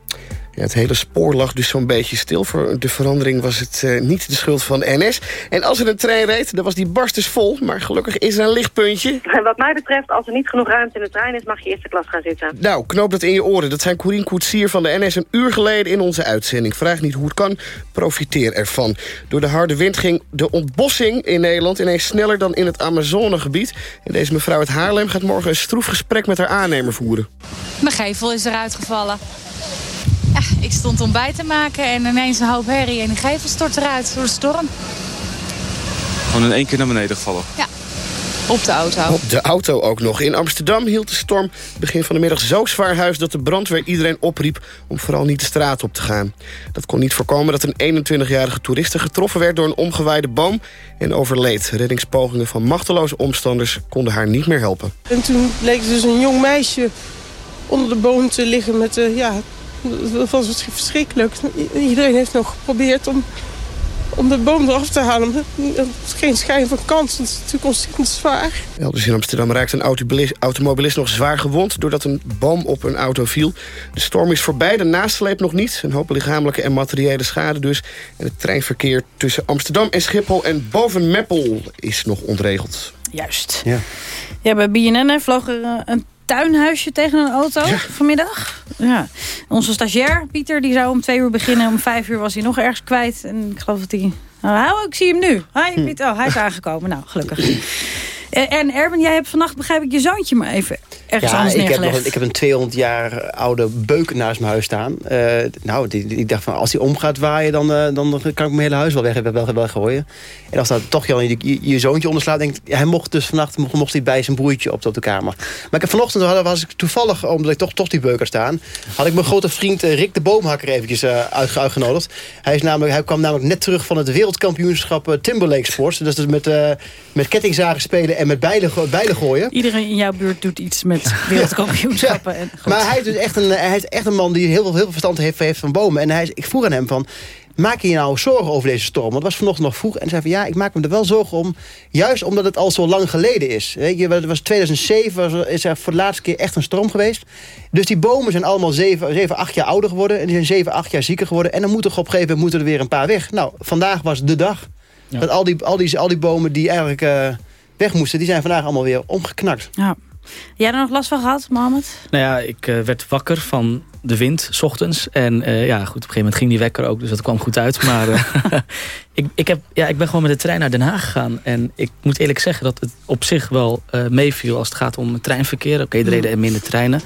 Ja, het hele spoor lag dus zo'n beetje stil. Voor de verandering was het uh, niet de schuld van NS. En als er een trein reed, dan was die barstens vol. Maar gelukkig is er een lichtpuntje. Wat mij betreft, als er niet genoeg ruimte in de trein is... mag je eerste klas gaan zitten. Nou, knoop dat in je oren. Dat zijn Corien Koetsier van de NS een uur geleden in onze uitzending. Vraag niet hoe het kan, profiteer ervan. Door de harde wind ging de ontbossing in Nederland... ineens sneller dan in het Amazonegebied. En deze mevrouw uit Haarlem gaat morgen een stroef gesprek met haar aannemer voeren. Mijn gevel is eruit gevallen. Ja, ik stond ontbijt te maken en ineens een hoop herrie en de gevel stort eruit door de storm. Gewoon in één keer naar beneden gevallen? Ja, op de auto. Op de auto ook nog. In Amsterdam hield de storm begin van de middag zo zwaar huis... dat de brandweer iedereen opriep om vooral niet de straat op te gaan. Dat kon niet voorkomen dat een 21-jarige toeriste getroffen werd... door een omgewaaide boom en overleed. Reddingspogingen van machteloze omstanders konden haar niet meer helpen. En toen bleek dus een jong meisje onder de boom te liggen met... Uh, ja, dat was verschrikkelijk. Iedereen heeft nog geprobeerd om, om de boom eraf te halen. Er is geen schijn van kans. Het is natuurlijk ontzettend zwaar. Elders in Amsterdam raakte een automobilist, automobilist nog zwaar gewond... doordat een boom op een auto viel. De storm is voorbij, de nasleep nog niet. Een hoop lichamelijke en materiële schade dus. En het treinverkeer tussen Amsterdam en Schiphol en boven Meppel is nog ontregeld. Juist. Ja, ja bij BNN vloog er een tuinhuisje tegen een auto vanmiddag. Ja. Onze stagiair, Pieter, die zou om twee uur beginnen. Om vijf uur was hij nog ergens kwijt. En ik geloof dat hij... Nou, ik zie hem nu. Hi, Pieter. Oh, hij is aangekomen. Nou, gelukkig. En Erben, jij hebt vannacht, begrijp ik, je zoontje maar even ergens ja, anders ik neergelegd. Heb nog een, ik heb een 200 jaar oude beuk naast mijn huis staan. Uh, nou, die, die, ik dacht van, als die om gaat waaien, dan, uh, dan kan ik mijn hele huis wel weg, wel, wel gooien. En als dat toch Jan, je, je, je zoontje onderslaat, denk ik, hij mocht dus vannacht mocht, mocht hij bij zijn broertje op de, op de kamer. Maar ik heb vanochtend was ik toevallig, omdat ik toch, toch die beuk had staan, had ik mijn grote vriend uh, Rick de Boomhakker eventjes uitgenodigd. Hij, is namelijk, hij kwam namelijk net terug van het wereldkampioenschap Timberlake Sports. Dus, dus met, met kettingzagen spelen en met bijlen, bijlen gooien. Iedereen in jouw buurt doet iets met wereldkampioenschappen. ja, maar hij is dus echt een, hij is echt een man die heel veel, heel veel verstand heeft, heeft van bomen. En hij, ik vroeg aan hem van, maak je je nou zorgen over deze storm? Want het was vanochtend nog vroeg. En hij zei van, ja, ik maak me er wel zorgen om. Juist omdat het al zo lang geleden is. Weet je, het was 2007 was, is er voor de laatste keer echt een storm geweest. Dus die bomen zijn allemaal 7, 7 8 jaar ouder geworden. En die zijn 7, 8 jaar zieker geworden. En dan moeten er op een gegeven moment moeten er weer een paar weg. Nou, vandaag was de dag. Ja. Dat al die, al, die, al die bomen die eigenlijk... Uh, weg moesten, die zijn vandaag allemaal weer omgeknakt. Ja. Jij er nog last van gehad, Mohammed? Nou ja, ik uh, werd wakker van de wind, s ochtends. En uh, ja, goed, op een gegeven moment ging die wekker ook, dus dat kwam goed uit. Maar uh, <laughs> ik, ik, heb, ja, ik ben gewoon met de trein naar Den Haag gegaan. En ik moet eerlijk zeggen dat het op zich wel meeviel als het gaat om het treinverkeer. Oké, okay, er reden er minder treinen.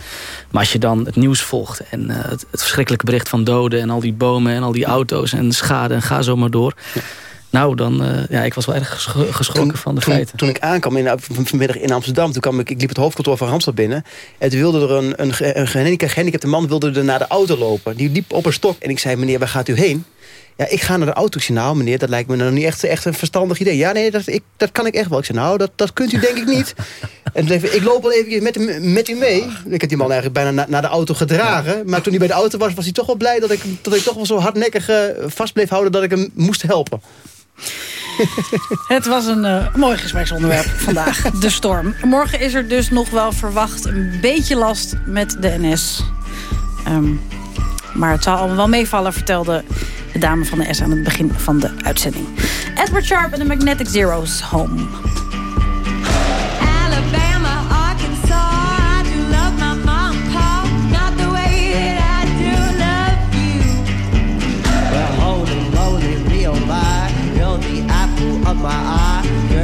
Maar als je dan het nieuws volgt en het, het, verschrikkelijke bericht van doden... en al die bomen en al die auto's en schade en ga zo maar door... Ja. Nou, dan, uh, ja, ik was wel erg geschrokken toen, van de toen, feiten. Toen ik aankwam in, vanmiddag in Amsterdam, toen kwam ik, ik liep het hoofdkantoor van Randstad binnen. En toen wilde er een, een, een gehandicapte man wilde er naar de auto lopen. Die liep op een stok en ik zei, meneer, waar gaat u heen? Ja, ik ga naar de auto. Ik zei, nou meneer, dat lijkt me nou niet echt, echt een verstandig idee. Ja, nee, dat, ik, dat kan ik echt wel. Ik zei, nou, dat, dat kunt u denk ik niet. <laughs> en toen zei ik, loop wel even met, met u mee. Ik heb die man eigenlijk bijna na- naar de auto gedragen. Maar toen hij bij de auto was, was hij toch wel blij... dat ik, dat ik toch wel zo hardnekkig eh, vast bleef houden... dat ik hem moest helpen. <laughs> Het was een eh, mooi gespreksonderwerp vandaag, de storm. Morgen is er dus nog wel verwacht een beetje last met de NS. Ehm, maar het zal allemaal wel meevallen, vertelde de dame van de S aan het begin van de uitzending. Edward Sharp en de Magnetic Zeros Home.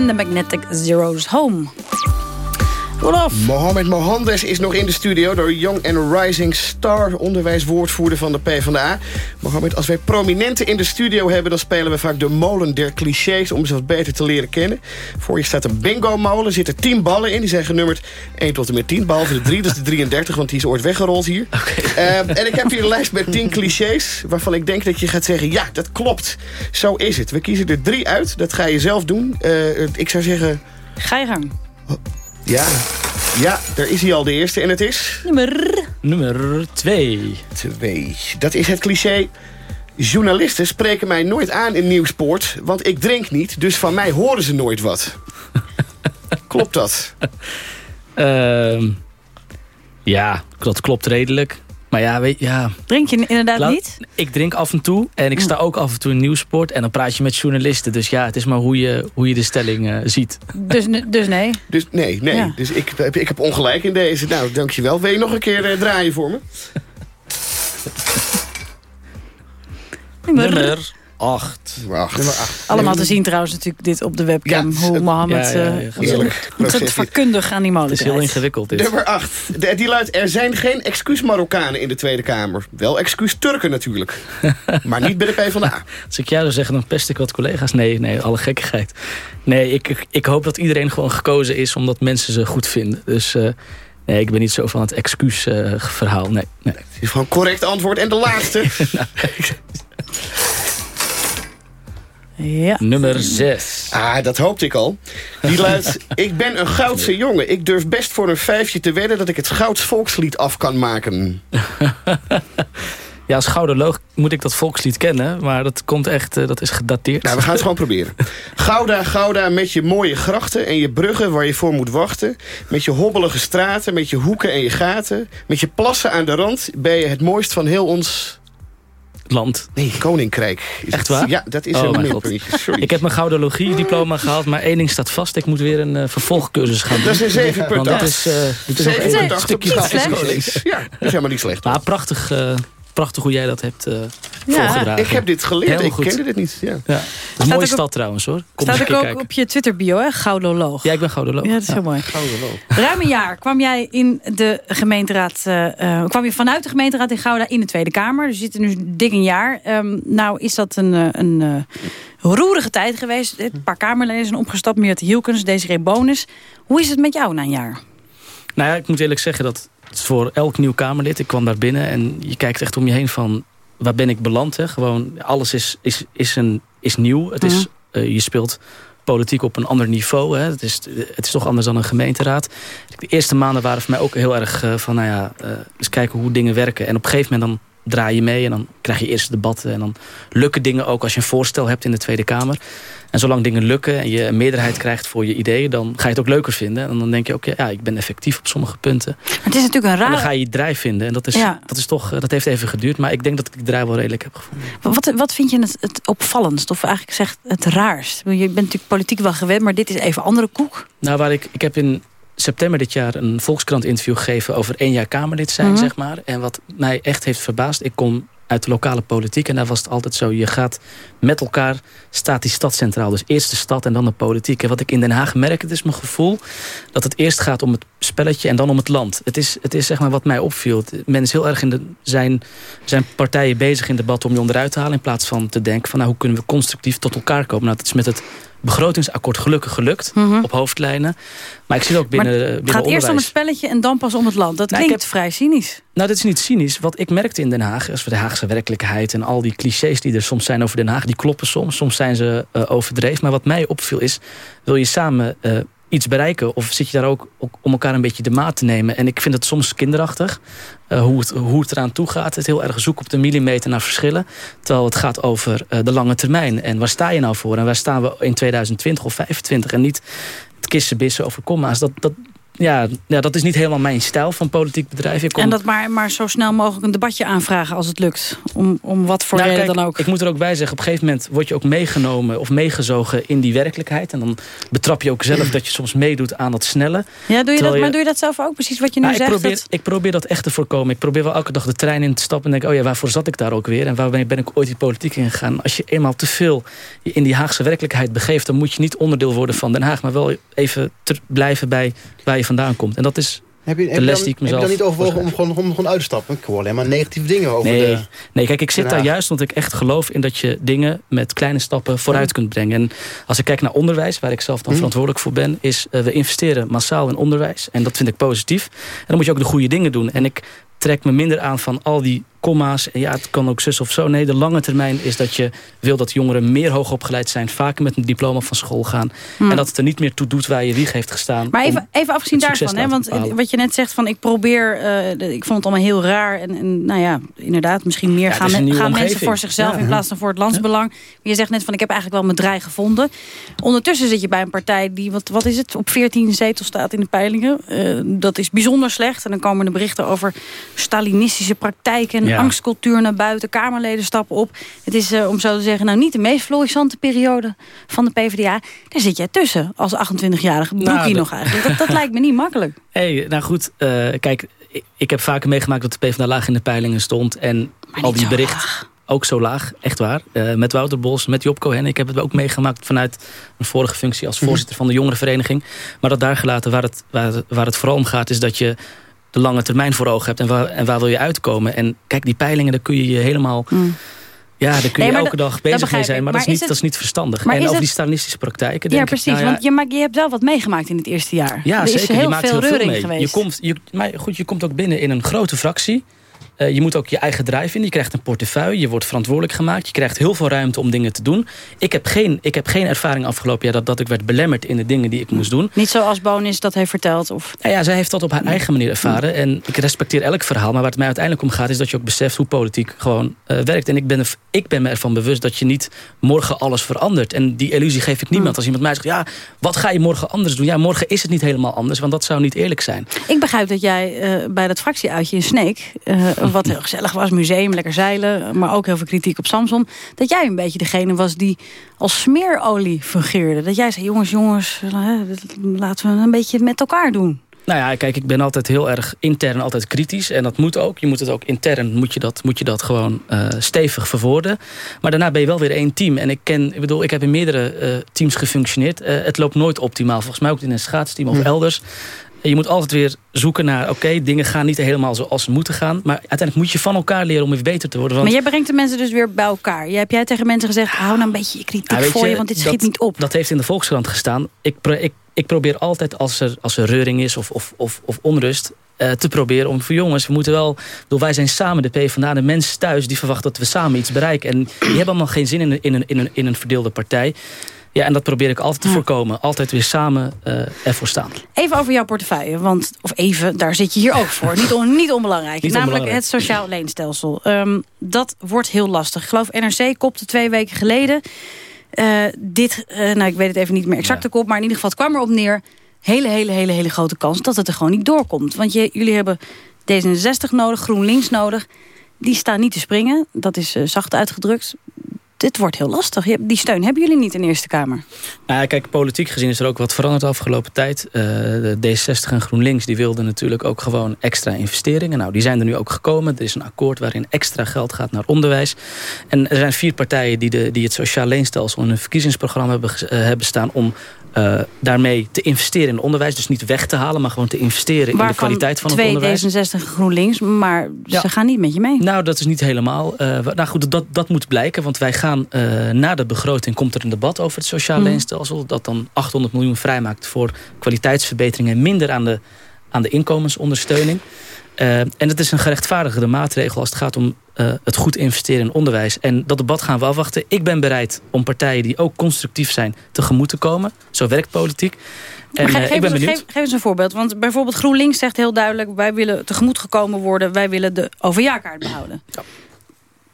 Edward Sharp en de Magnetic Zeros Home. Mohamed Mohandes is nog in de studio door Young and Rising Star, onderwijswoordvoerder van de PvdA. Mohamed, als wij prominenten in de studio hebben, dan spelen we vaak de molen der clichés om ze wat beter te leren kennen. Voor je staat een bingo-molen, zitten 10 ballen in, die zijn genummerd 1 tot en met 10, behalve de 3, dat is de 33, want die is ooit weggerold hier. <laughs> Eh, en ik heb hier een lijst met 10 clichés, waarvan ik denk dat je gaat zeggen, ja, dat klopt. Zo is het. We kiezen er drie uit, dat ga je zelf doen. Eh, ik zou zeggen... Ga je gang. Ja, ja, daar is hij al de eerste en het is... Nummer... Nummer twee. Twee. Dat is het cliché. Journalisten spreken mij nooit aan in Nieuwsport, want ik drink niet, dus van mij horen ze nooit wat. <laughs> Klopt dat? Ehm, ja, dat klopt redelijk. Maar ja, weet ja. Drink je inderdaad Laat- niet? Ik drink af en toe en ik sta ook af en toe in nieuwsport. En dan praat je met journalisten. Dus ja, het is maar hoe je, hoe je de stelling eh, ziet. Dus, dus nee. Dus nee, nee. Ja. Dus ik, heb- ik heb ongelijk in deze. Nou, dankjewel. Wil je nog een keer eh, draaien voor me? Nummer 8. Nummer 8. Nummer 8. Allemaal te zien trouwens natuurlijk dit op de webcam. hoe Mohammed ja, ja, ja, ontzettend- <laughs> vakkundig aan die molen Het is heel ingewikkeld dit. Nummer 8. De, die luidt, er zijn geen excuus-Marokkanen in de Tweede Kamer. Wel excuus-Turken natuurlijk. <laughs> maar niet bij de PvdA. Als ik jou zou zeggen, dan pest ik wat collega's. Nee, nee, alle gekkigheid. Nee, ik, ik, hoop dat iedereen gewoon gekozen is... omdat mensen ze goed vinden. Dus eh, nee, ik ben niet zo van het excuusverhaal. nee, nee. Het is gewoon correct antwoord. En de laatste. <laughs> Ja. Nummer 6. Ah, dat hoopte ik al. Die <laughs> luidt, ik ben een Goudse jongen. Ik durf best voor een vijfje te wedden... dat ik het Gouds volkslied af kan maken. <laughs> Ja, als goudoloog moet ik dat volkslied kennen. Maar dat komt echt, eh, dat is gedateerd. Nou, we gaan het gewoon proberen. <laughs> Gouda, Gouda, met je mooie grachten en je bruggen waar je voor moet wachten. Met je hobbelige straten, met je hoeken en je gaten. Met je plassen aan de rand ben je het mooist van heel ons... Land. Nee, Koninkrijk. Is Echt het. waar? Ja, dat is Oh, een. Sorry. Ik heb mijn goudologie-diploma gehaald, maar één ding staat vast. Ik moet weer een eh, vervolgcursus gaan doen. Dat is een 7,8. Want dat is, eh dit is nog 7,8 één op stukje de schaal. bijscholing. Ja, dat is helemaal niet slecht. Maar prachtig, eh, prachtig hoe jij dat hebt eh Ja, voorgedragen. Ik heb dit geleerd. Heel ik goed. kende dit niet. Ja. Een mooie op- stad trouwens hoor. Kom eens Staat ook, kijken. op je Twitter bio, hè? Goudoloog. Ja, ik ben goudoloog. Ja, dat is heel mooi. Goudoloog. Ruim een jaar kwam jij in de gemeenteraad, eh, eh, kwam je vanuit de gemeenteraad in Gouda in de Tweede Kamer. Dus je zit er nu dik een jaar. Ehm, nou is dat een, een eh, roerige tijd geweest. Een paar Kamerleden zijn opgestapt. Meert Hielkens, Desiree Bonus. Hoe is het met jou na een jaar? Nou ja, ik moet eerlijk zeggen dat het is voor elk nieuw Kamerlid... ik kwam daar binnen en je kijkt echt om je heen van... waar ben ik beland? Hè? Gewoon, alles is, is, is, een, is nieuw. Het is, Mhm. eh, je speelt politiek op een ander niveau. Hè? Het, is, het is toch anders dan een gemeenteraad. De eerste maanden waren voor mij ook heel erg eh, van... nou ja, eh, eens kijken hoe dingen werken. En op een gegeven moment dan draai je mee... en dan krijg je eerst debatten. En dan lukken dingen ook als je een voorstel hebt in de Tweede Kamer. En zolang dingen lukken en je een meerderheid krijgt voor je ideeën... dan ga je het ook leuker vinden. En dan denk je ook, ja, ik ben effectief op sommige punten. Maar het is natuurlijk een En dan raar... ga je je draai vinden. En dat, is, Ja. dat, is toch, eh, dat heeft even geduurd. Maar ik denk dat ik die draai wel redelijk heb gevonden. Wat, wat vind je het, het opvallendst? Of eigenlijk gezegd het raarst? Je bent natuurlijk politiek wel gewend, maar dit is even andere koek. Nou, waar ik, ik heb in september dit jaar een Volkskrant interview gegeven... over één jaar Kamerlid zijn, Mhm. zeg maar. En wat mij echt heeft verbaasd... ik kom uit de lokale politiek en daar was het altijd zo... je gaat met elkaar, staat die stad centraal. Dus eerst de stad en dan de politiek. En wat ik in Den Haag merk, het is mijn gevoel... dat het eerst gaat om het spelletje en dan om het land. Het is, het is zeg maar wat mij opviel. Men is heel erg in de, zijn, zijn partijen bezig in debat om je onderuit te halen... in plaats van te denken van nou, hoe kunnen we constructief tot elkaar komen. Nou, dat is met het begrotingsakkoord gelukkig gelukt Mhm. op hoofdlijnen. Maar ik zie het ook binnen, maar binnen het gaat eerst om het spelletje en dan pas om het land. Dat Nou, klinkt vrij cynisch. Nou, dat is niet cynisch. Wat ik merkte in Den Haag, als we de Haagse werkelijkheid... en al die clichés die er soms zijn over Den Haag, die kloppen soms. Soms zijn ze eh, overdreven. Maar wat mij opviel is, wil je samen eh, iets bereiken... of zit je daar ook, ook om elkaar een beetje de maat te nemen? En ik vind het soms kinderachtig, eh, hoe, het, hoe het eraan toe gaat. Het heel erg zoeken op de millimeter naar verschillen. Terwijl het gaat over eh, de lange termijn. En waar sta je nou voor? En waar staan we in 2020 of 2025? En niet het kissenbissen over komma's. Dat, dat, ja, ja, dat is niet helemaal mijn stijl van politiek bedrijf. Ik kom- En dat maar, maar zo snel mogelijk een debatje aanvragen als het lukt. Om, om wat voor Nou, reden kijk, dan ook. Ik moet er ook bij zeggen, op een gegeven moment word je ook meegenomen of meegezogen in die werkelijkheid. En dan betrap je ook zelf dat je soms meedoet aan dat snelle. Ja, doe je dat, maar doe je dat zelf ook? Precies wat je nu Nou, ik, zegt. probeer, dat- ik probeer dat echt te voorkomen. Ik probeer wel elke dag de trein in te stappen en denk, oh ja, waarvoor zat ik daar ook weer? En waar ben, ik ooit die politiek in gegaan? Als je eenmaal te veel in die Haagse werkelijkheid begeeft, dan moet je niet onderdeel worden van Den Haag, maar wel even blijven bij waar je vandaan komt. En dat is Heb je, de heb les dan, die ik heb je mezelf... dan niet overwogen om gewoon, om gewoon uit te stappen? Ik hoor alleen maar negatieve dingen over Nee, de... nee, kijk, ik zit daar juist omdat ik echt geloof in dat je dingen met kleine stappen vooruit kunt brengen. En als ik kijk naar onderwijs, waar ik zelf dan Mhm. verantwoordelijk voor ben, is uh, we investeren massaal in onderwijs. En dat vind ik positief. En dan moet je ook de goede dingen doen. En ik trek me minder aan van al die komma's. En ja, het kan ook zus of zo. Nee, de lange termijn is dat je wil dat jongeren meer hoogopgeleid zijn. Vaker met een diploma van school gaan. Hmm. En dat het er niet meer toe doet waar je wieg heeft gestaan. Maar even, even afgezien daarvan, hè, want wat je net zegt van ik probeer, eh, ik vond het allemaal heel raar. En, en nou ja, inderdaad, misschien meer gaan, gaan mensen voor zichzelf Ja. in plaats van voor het landsbelang. Maar je zegt net van ik heb eigenlijk wel mijn draai gevonden. Ondertussen zit je bij een partij die, wat, wat is het, op 14 zetels staat in de peilingen. Eh, dat is bijzonder slecht. En dan komen er berichten over stalinistische praktijken en Ja. angstcultuur naar buiten. Kamerleden stappen op. Het is, eh, om zo te zeggen, nou niet de meest florissante periode van de PvdA. Daar zit jij tussen als 28-jarige broekie Nou, nog eigenlijk. Dat, dat lijkt me niet makkelijk. <laughs> Hey, nou goed, eh, kijk, ik, heb vaker meegemaakt dat de PvdA laag in de peilingen stond. En al die berichten... ook zo laag, echt waar. Eh, met Wouter Bos, met Job Cohen. Ik heb het ook meegemaakt vanuit een vorige functie als voorzitter van de jongerenvereniging. Maar dat daar gelaten, waar het, waar, waar het vooral om gaat, is dat je de lange termijn voor ogen hebt en waar, en waar wil je uitkomen. En kijk, die peilingen, daar kun je je helemaal... Ja, daar kun je Nee, elke dag bezig mee zijn. Maar, Maar dat, is niet, het- dat is niet verstandig. En over het- die stalinistische praktijken Ja, denk precies. ik... nou ja, Want je, maakt, je hebt wel wat meegemaakt in het eerste jaar. ja, er is zeker. heel je maakt veel heel veel reuring mee. geweest. Je komt, je, maar goed, je komt ook binnen in een grote fractie. Eh, je moet ook je eigen drive vinden. Je krijgt een portefeuille. Je wordt verantwoordelijk gemaakt. Je krijgt heel veel ruimte om dingen te doen. Ik heb geen, ik heb geen ervaring afgelopen jaar dat, dat ik werd belemmerd in de dingen die ik moest doen. Niet zoals Bonis dat heeft verteld. Of... Nou ja, zij heeft dat op haar eigen manier ervaren. En ik respecteer elk verhaal. Maar waar het mij uiteindelijk om gaat... is dat je ook beseft hoe politiek gewoon eh, werkt. En ik ben, er, ik ben me ervan bewust dat je niet morgen alles verandert. En die illusie geef ik niemand. Als iemand mij zegt, ja, wat ga je morgen anders doen? Ja, morgen is het niet helemaal anders. Want dat zou niet eerlijk zijn. Ik begrijp dat jij eh, bij dat fractieuitje in Sneek... eh, wat heel gezellig was, museum, lekker zeilen... maar ook heel veel kritiek op Samson... dat jij een beetje degene was die als smeerolie fungeerde. Dat jij zei, jongens, jongens, eh, laten we een beetje met elkaar doen. Nou ja, kijk, ik ben altijd heel erg intern altijd kritisch. En dat moet ook. Je moet het ook intern, moet je dat, moet je dat gewoon eh, stevig verwoorden. Maar daarna ben je wel weer één team. En ik ken, ik bedoel, ik heb in meerdere eh, teams gefunctioneerd. Het loopt nooit optimaal. Volgens mij ook in een schaatsteam of elders. Je moet altijd weer zoeken naar, oké, dingen gaan niet helemaal zoals ze moeten gaan. Maar uiteindelijk moet je van elkaar leren om weer beter te worden. Want, Maar jij brengt de mensen dus weer bij elkaar. Jij, heb jij tegen mensen gezegd, hou nou een beetje je kritiek Ja, weet voor je... want dit dat- schiet niet op. Dat heeft in de Volkskrant gestaan. Ik, pro- ik, ik probeer altijd als er, als er reuring is of, of, of, of onrust... eh, te proberen om voor jongens, we moeten wel... bedoel, wij zijn samen de PvdA, de mensen thuis... die verwachten dat we samen iets bereiken. En die hebben allemaal geen zin in een, in een, in een, in een verdeelde partij. Ja, en dat probeer ik altijd te voorkomen. Altijd weer samen eh, ervoor staan. Even over jouw portefeuille, want, of even, daar zit je hier ook voor. Niet, on, niet onbelangrijk. Niet Namelijk onbelangrijk. het sociaal leenstelsel. Ehm, dat wordt heel lastig. Ik geloof NRC kopte twee weken geleden. eh, dit, eh, nou ik weet het even niet meer exact de kop, maar in ieder geval het kwam erop neer. Hele, hele, hele, hele grote kans dat het er gewoon niet doorkomt. Want je, jullie hebben D66 nodig, GroenLinks nodig. Die staan niet te springen. Dat is zacht uitgedrukt. Dit wordt heel lastig. Die steun hebben jullie niet in de Eerste Kamer. Nou ja, kijk, politiek gezien is er ook wat veranderd de afgelopen tijd. Eh, de D60 en GroenLinks die wilden natuurlijk ook gewoon extra investeringen. Nou, die zijn er nu ook gekomen. Er is een akkoord waarin extra geld gaat naar onderwijs. En er zijn vier partijen die, de, die het sociaal leenstelsel in hun verkiezingsprogramma hebben, eh, hebben staan... om eh, daarmee te investeren in het onderwijs. Dus niet weg te halen, maar gewoon te investeren in de kwaliteit van het twee onderwijs. D66 GroenLinks, maar Ja. ze gaan niet met je mee. Nou, dat is niet helemaal. eh, nou goed, dat, dat moet blijken. Want wij gaan eh, na de begroting komt er een debat over het sociaal Mhm. leenstelsel. Dat dan 800 miljoen vrijmaakt voor kwaliteitsverbeteringen. En minder aan de, aan de inkomensondersteuning. Eh, en het is een gerechtvaardigde maatregel als het gaat om eh, het goed investeren in onderwijs. En dat debat gaan we afwachten. Ik ben bereid om partijen die ook constructief zijn tegemoet te komen. Zo werkt politiek. En ge- eh, geef, ik ben eens, benieuwd. geef, geef eens een voorbeeld. Want bijvoorbeeld GroenLinks zegt heel duidelijk... wij willen tegemoet gekomen worden. Wij willen de overjaarkaart behouden.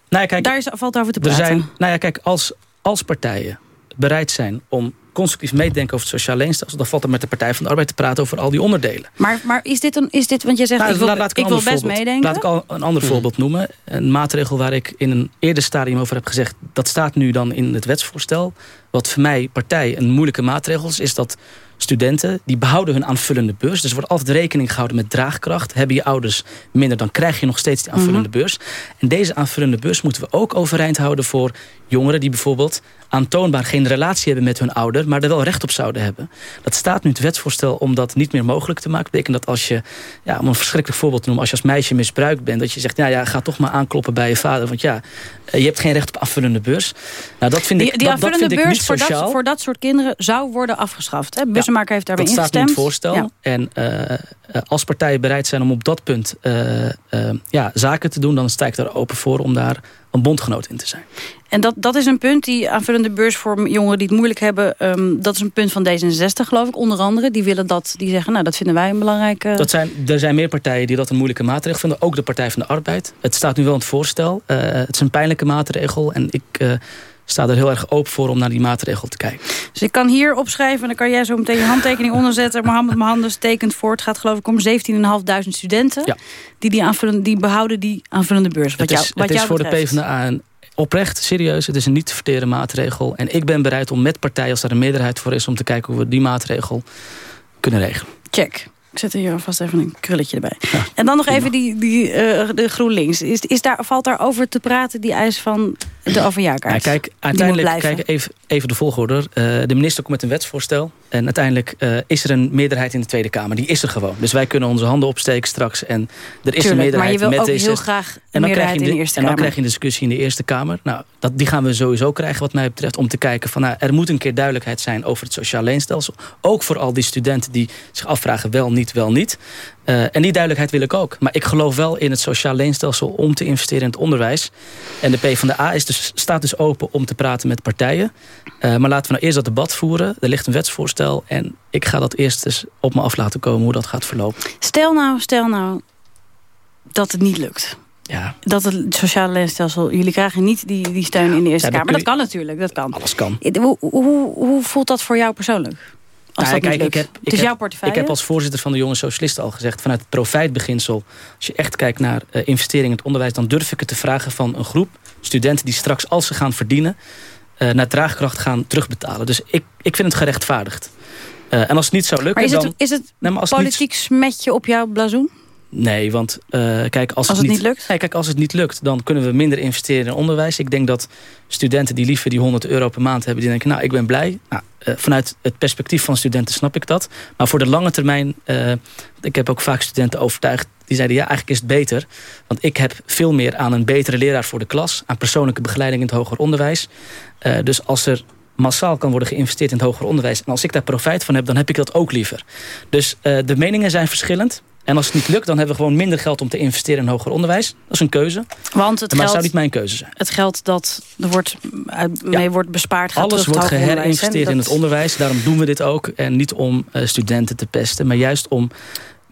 Nou ja, kijk, Daar is, valt over te Er praten. zijn, nou ja, kijk, als, als partijen bereid zijn om constructief mee te denken over het sociaal leenstelsel... dan valt er met de Partij van de Arbeid te praten over al die onderdelen. Maar, maar is dit een... Is dit, want jij zegt, Nou, ik wil, laat- ik wil best voorbeeld- meedenken. Laat ik al een ander voorbeeld noemen. Een maatregel waar ik in een eerder stadium over heb gezegd... dat staat nu dan in het wetsvoorstel. Wat voor mij partij een moeilijke maatregel is... is dat studenten die behouden hun aanvullende beurs. Dus er wordt altijd rekening gehouden met draagkracht. Hebben je ouders minder, dan krijg je nog steeds die aanvullende Mhm. beurs. En deze aanvullende beurs moeten we ook overeind houden... voor jongeren die bijvoorbeeld aantoonbaar geen relatie hebben met hun ouder... maar er wel recht op zouden hebben. Dat staat nu het wetsvoorstel om dat niet meer mogelijk te maken. Dat betekent dat als je, ja, om een verschrikkelijk voorbeeld te noemen... als je als meisje misbruikt bent, dat je zegt... nou ja, ga toch maar aankloppen bij je vader. Want ja, eh, je hebt geen recht op aanvullende beurs. Nou, dat vind ik, Die, dat, vind ik niet voor sociaal. dat, voor dat soort kinderen zou worden afgeschaft. Hè? Bussemaker heeft daarbij Dat staat in ingestemd. het voorstel. En eh, als partijen bereid zijn om op dat punt eh, eh, ja, zaken te doen... dan sta ik daar open voor om daar een bondgenoot in te zijn. En dat, dat is een punt, die aanvullende beurs voor jongeren die het moeilijk hebben. ehm, dat is een punt van D66, geloof ik, onder andere. Die willen dat, die zeggen, nou, dat vinden wij een belangrijke... Dat zijn, er zijn meer partijen die dat een moeilijke maatregel vinden. Ook de Partij van de Arbeid. Het staat nu wel in het voorstel. Het is een pijnlijke maatregel. En ik sta er heel erg open voor om naar die maatregel te kijken. Dus ik kan hier opschrijven en dan kan jij zo meteen je handtekening <laughs> onderzetten. Mohammed Mohandes tekent voor. Het gaat geloof ik om 17.500 studenten. Ja. Die, die, aanvullende, die behouden die aanvullende beurs. Wat het jou, is, wat het is jou voor betreft. de PvdA een oprecht, serieus. Het is een niet te verteren maatregel. En ik ben bereid om met partijen, als daar een meerderheid voor is... om te kijken hoe we die maatregel kunnen regelen. Check. Ik zet er hier alvast even een krulletje erbij. en dan nog even die, die, eh, de GroenLinks. Is, is daar, valt daar over te praten, die eis van de overjaarkaart? Ja, kijk, uiteindelijk, kijk even, even de volgorde. Eh, de minister komt met een wetsvoorstel. En uiteindelijk eh, is er een meerderheid in de Tweede Kamer. Die is er gewoon. Dus wij kunnen onze handen opsteken straks. En er is Tuurlijk, een meerderheid maar je wil met ook deze. heel graag en dan krijg je in de de- Eerste En dan Kamer. krijg je een discussie in de Eerste Kamer. Nou, dat, die gaan we sowieso krijgen wat mij betreft. Om te kijken van, nou, er moet een keer duidelijkheid zijn over het sociaal leenstelsel. Ook voor al die studenten die zich afvragen wel, niet, wel, niet. Eh, en die duidelijkheid wil ik ook. Maar ik geloof wel in het sociaal leenstelsel om te investeren in het onderwijs. En de PvdA is dus, staat dus open om te praten met partijen. Eh, maar laten we nou eerst dat debat voeren. Er ligt een wetsvoorstel. En ik ga dat eerst eens op me af laten komen hoe dat gaat verlopen. Stel nou, stel nou dat het niet lukt. Ja. Dat het sociale leenstelsel... Jullie krijgen niet die, die steun in de Eerste Ja, Kamer. Dat kan natuurlijk, dat kan. Alles kan. Hoe, hoe, hoe voelt dat voor jou persoonlijk? Als Nou, dat kijk, ik heb, ik het is heb- jouw portefeuille? Ik heb als voorzitter van de Jonge Socialisten al gezegd... vanuit het profijtbeginsel, als je echt kijkt naar eh, investeringen in het onderwijs... dan durf ik het te vragen van een groep studenten... die straks, als ze gaan verdienen, eh, naar draagkracht gaan terugbetalen. Dus ik, ik vind het gerechtvaardigd. Eh, en als het niet zou lukken, Maar is het, dan... is het als niet- politiek smetje op jouw blazoen? Nee, want eh, kijk, als, Als het niet lukt? Nee, kijk, als het niet lukt, dan kunnen we minder investeren in onderwijs. Ik denk dat studenten die liever die 100 euro per maand hebben... die denken, nou, ik ben blij. Nou, eh, vanuit het perspectief van studenten snap ik dat. Maar voor de lange termijn... eh, ik heb ook vaak studenten overtuigd... die zeiden, ja, eigenlijk is het beter. Want ik heb veel meer aan een betere leraar voor de klas... aan persoonlijke begeleiding in het hoger onderwijs. Dus als er massaal kan worden geïnvesteerd in het hoger onderwijs... en als ik daar profijt van heb, dan heb ik dat ook liever. Dus de meningen zijn verschillend. En als het niet lukt, dan hebben we gewoon minder geld om te investeren in hoger onderwijs. Dat is een keuze. Want het maar geld, zou niet mijn keuze zijn. het geld dat er wordt, uit, mee wordt bespaard... gaat Alles wordt geherinvesteerd in het onderwijs. Daarom doen we dit ook. En niet om eh, studenten te pesten, maar juist om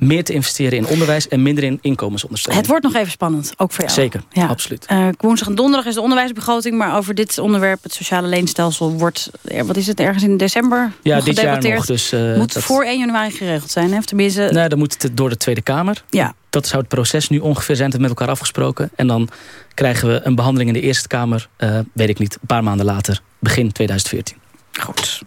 meer te investeren in onderwijs... en minder in inkomensondersteuning. Het wordt nog even spannend, ook voor jou. Zeker, Ja. absoluut. Eh, woensdag en donderdag is de onderwijsbegroting... maar over dit onderwerp, het sociale leenstelsel... wordt, eh, wat is het, ergens in december Ja, dit jaar nog. Dus, eh, Moet dat- voor 1 januari geregeld zijn, hè? Of tenminste... Nee, dan moet het door de Tweede Kamer. Ja. Dat zou het proces nu ongeveer zijn, het met elkaar afgesproken. En dan krijgen we een behandeling in de Eerste Kamer, weet ik niet, een paar maanden later, begin 2014. Goed.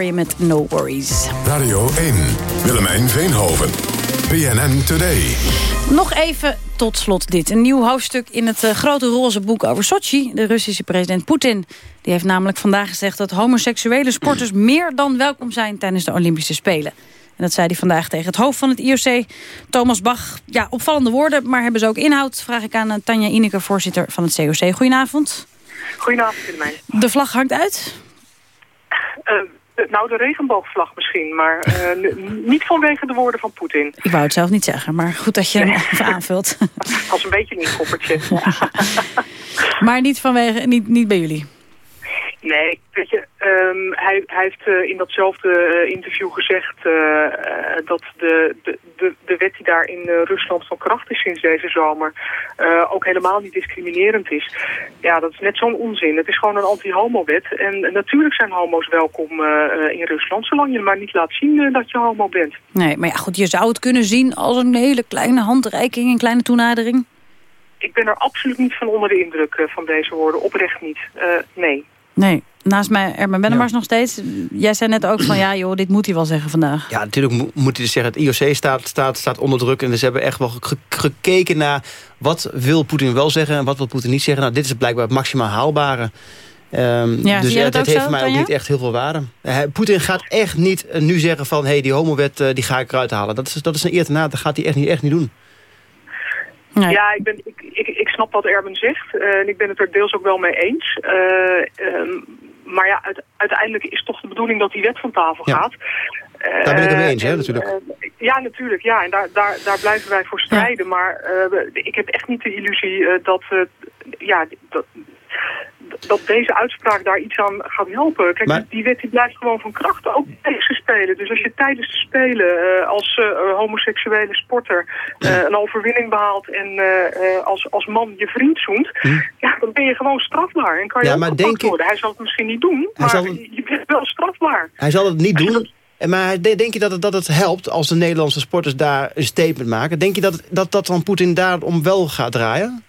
Hoor je met No Worries. Radio 1. Willemijn Veenhoven. PNN Today. Nog even tot slot dit. Een nieuw hoofdstuk in het eh, grote roze boek over Sochi. De Russische president Poetin. Die heeft namelijk vandaag gezegd dat homoseksuele sporters... <clears throat> meer dan welkom zijn tijdens de Olympische Spelen. En dat zei hij vandaag tegen het hoofd van het IOC, Thomas Bach. Ja, opvallende woorden, maar hebben ze ook inhoud? Vraag ik aan eh, Tanja Ineke, voorzitter van het COC. Goedenavond. Goedenavond, Willemijn. De vlag hangt uit? Eh, De- nou, de regenboogvlag misschien, maar eh, niet vanwege de woorden van Poetin. Ik wou het zelf niet zeggen, maar goed dat je hem even aanvult. <laughs> Als een beetje een inkoppertje. <laughs> maar niet, vanwege, niet, niet bij jullie. Nee, weet je, ehm, hij, hij heeft eh, in datzelfde eh, interview gezegd eh, dat de, de, de, de wet die daar in Rusland van kracht is sinds deze zomer ook helemaal niet discriminerend is. Ja, dat is net zo'n onzin. Het is gewoon een anti-homo-wet. En natuurlijk zijn homo's welkom in Rusland, zolang je maar niet laat zien dat je homo bent. Nee, maar ja, goed, je zou het kunnen zien als een hele kleine handreiking, een kleine toenadering. Ik ben er absoluut niet van onder de indruk van deze woorden. Oprecht niet. Nee. Nee, naast mij Erben Bennemars nog steeds. Jij zei net ook van, ja joh, dit moet hij wel zeggen vandaag. Ja, natuurlijk mo- moet hij dus zeggen, het IOC staat, staat, staat onder druk. En dus ze hebben echt wel ge- gekeken naar wat wil Poetin wel zeggen en wat wil Poetin niet zeggen. Nou, dit is blijkbaar het maximaal haalbare. Ja, dus dit ook heeft zo, mij ook niet echt heel veel waarde. Eh, Poetin gaat echt niet eh, nu zeggen van... hé, hey, die homowet eh, die ga ik eruit halen. Dat is, dat is een eer te na. Dat gaat hij echt niet, echt niet doen. Ja, ik, ben, ik, ik, ik snap wat Erben zegt. eh, en ik ben het er deels ook wel mee eens. Eh, ehm, maar ja, uite- uiteindelijk is toch de bedoeling dat die wet van tafel Ja. gaat. Daar ben ik het mee Eh, eens, hè, natuurlijk. ja, natuurlijk. Ja, en daar, daar, daar blijven wij voor strijden. Maar ik heb echt niet de illusie dat, ja, dat, dat deze uitspraak daar iets aan gaat helpen. Kijk, Maar- die wet die blijft gewoon van kracht, ook tijdens de Spelen. Dus als je tijdens de Spelen eh, als eh, homoseksuele sporter eh, een overwinning behaalt... en als, als man je vriend zoent, ja, dan ben je gewoon strafbaar. En kan je Hm. Ja, maar denk worden. Hij zal het misschien niet doen, maar zal- je bent wel strafbaar. Hij zal het niet doen. En Maar de- denk je dat het, dat het helpt als de Nederlandse sporters daar een statement maken? Denk je dat dat, dat dan Poetin daarom wel gaat draaien?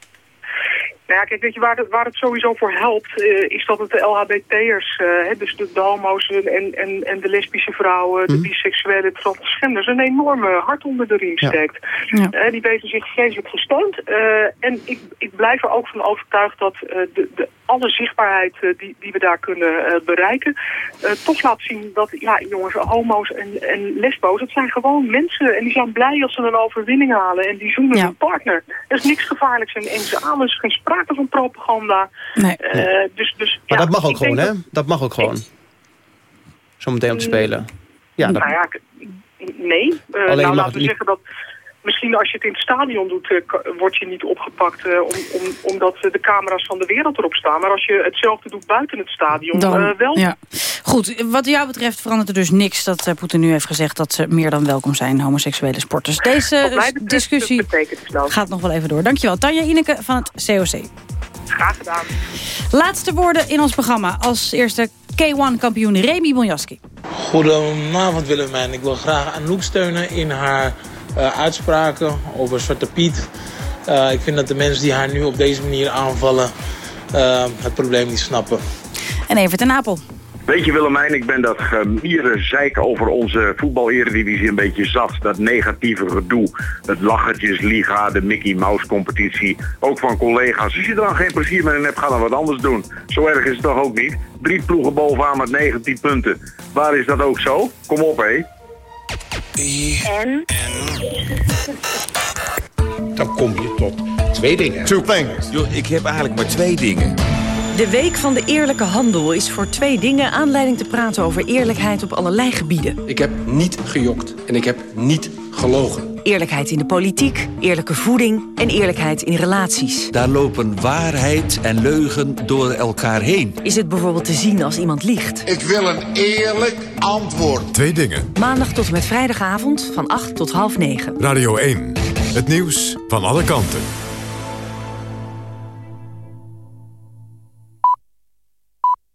Nou ja, kijk, weet je, waar het, waar het sowieso voor helpt, eh, is dat het de LHBT'ers, eh, dus de, de homo's en, en, en de lesbische vrouwen, de biseksuele transgenders, een enorme hart onder de riem Ja. steekt. Eh, die weten zich vreselijk gesteund. En ik, ik blijf er ook van overtuigd dat de, de, alle zichtbaarheid eh, die, die we daar kunnen eh, bereiken, eh, toch laat zien dat, ja, jongens, homo's en, en lesbo's, het zijn gewoon mensen. En die zijn blij als ze een overwinning halen en die zoenen hun partner. Er is niks gevaarlijks en eens aan, er is geen sprake van propaganda. Nee. Eh, dus, dus, Maar ja, dat mag ook gewoon, hè? dat- Dat mag ook gewoon. Zometeen om te spelen. Ja, dat, Nou ja, nee. Alleen nou, laten we niet- zeggen dat... Misschien als je het in het stadion doet, ka- word je niet opgepakt eh, om, om, omdat eh, de camera's van de wereld erop staan. Maar als je hetzelfde doet buiten het stadion, Dan, eh, wel. ja. Goed, wat jou betreft verandert er dus niks dat eh, Poetin nu heeft gezegd... dat ze meer dan welkom zijn, homoseksuele sporters. Deze betreft discussie gaat nog wel even door. Dankjewel. Tanja Ineke van het COC. Graag gedaan. Laatste woorden in ons programma. Als eerste K1-kampioen Remy Bonjaski. Goedenavond Willemijn. Ik wil graag Anouk steunen in haar eh, uitspraken over Zwarte Piet. Eh, ik vind dat de mensen die haar nu op deze manier aanvallen eh, het probleem niet snappen. En Evert ten Apel. Weet je Willemijn, ik ben dat gemieren zeiken over onze voetbal-eredivisie een beetje zat. Dat negatieve gedoe, het lachertjesliga, de Mickey Mouse competitie. Ook van collega's. Als je er dan geen plezier meer in hebt, ga dan wat anders doen. Zo erg is het toch ook niet? Drie ploegen bovenaan met 19 punten. Waar is dat ook zo? Kom op hé. En? <laughs> Dan kom je tot twee dingen. Two things. Yo, ik heb eigenlijk maar twee dingen. De Week van de Eerlijke Handel is voor twee dingen aanleiding te praten over eerlijkheid op allerlei gebieden. Ik heb niet gejokt en ik heb niet gelogen. Eerlijkheid in de politiek, eerlijke voeding en eerlijkheid in relaties. Daar lopen waarheid en leugen door elkaar heen. Is het bijvoorbeeld te zien als iemand liegt? Ik wil een eerlijk antwoord. Twee dingen. Maandag tot en met vrijdagavond van 8 tot half 9. Radio 1. Het nieuws van alle kanten.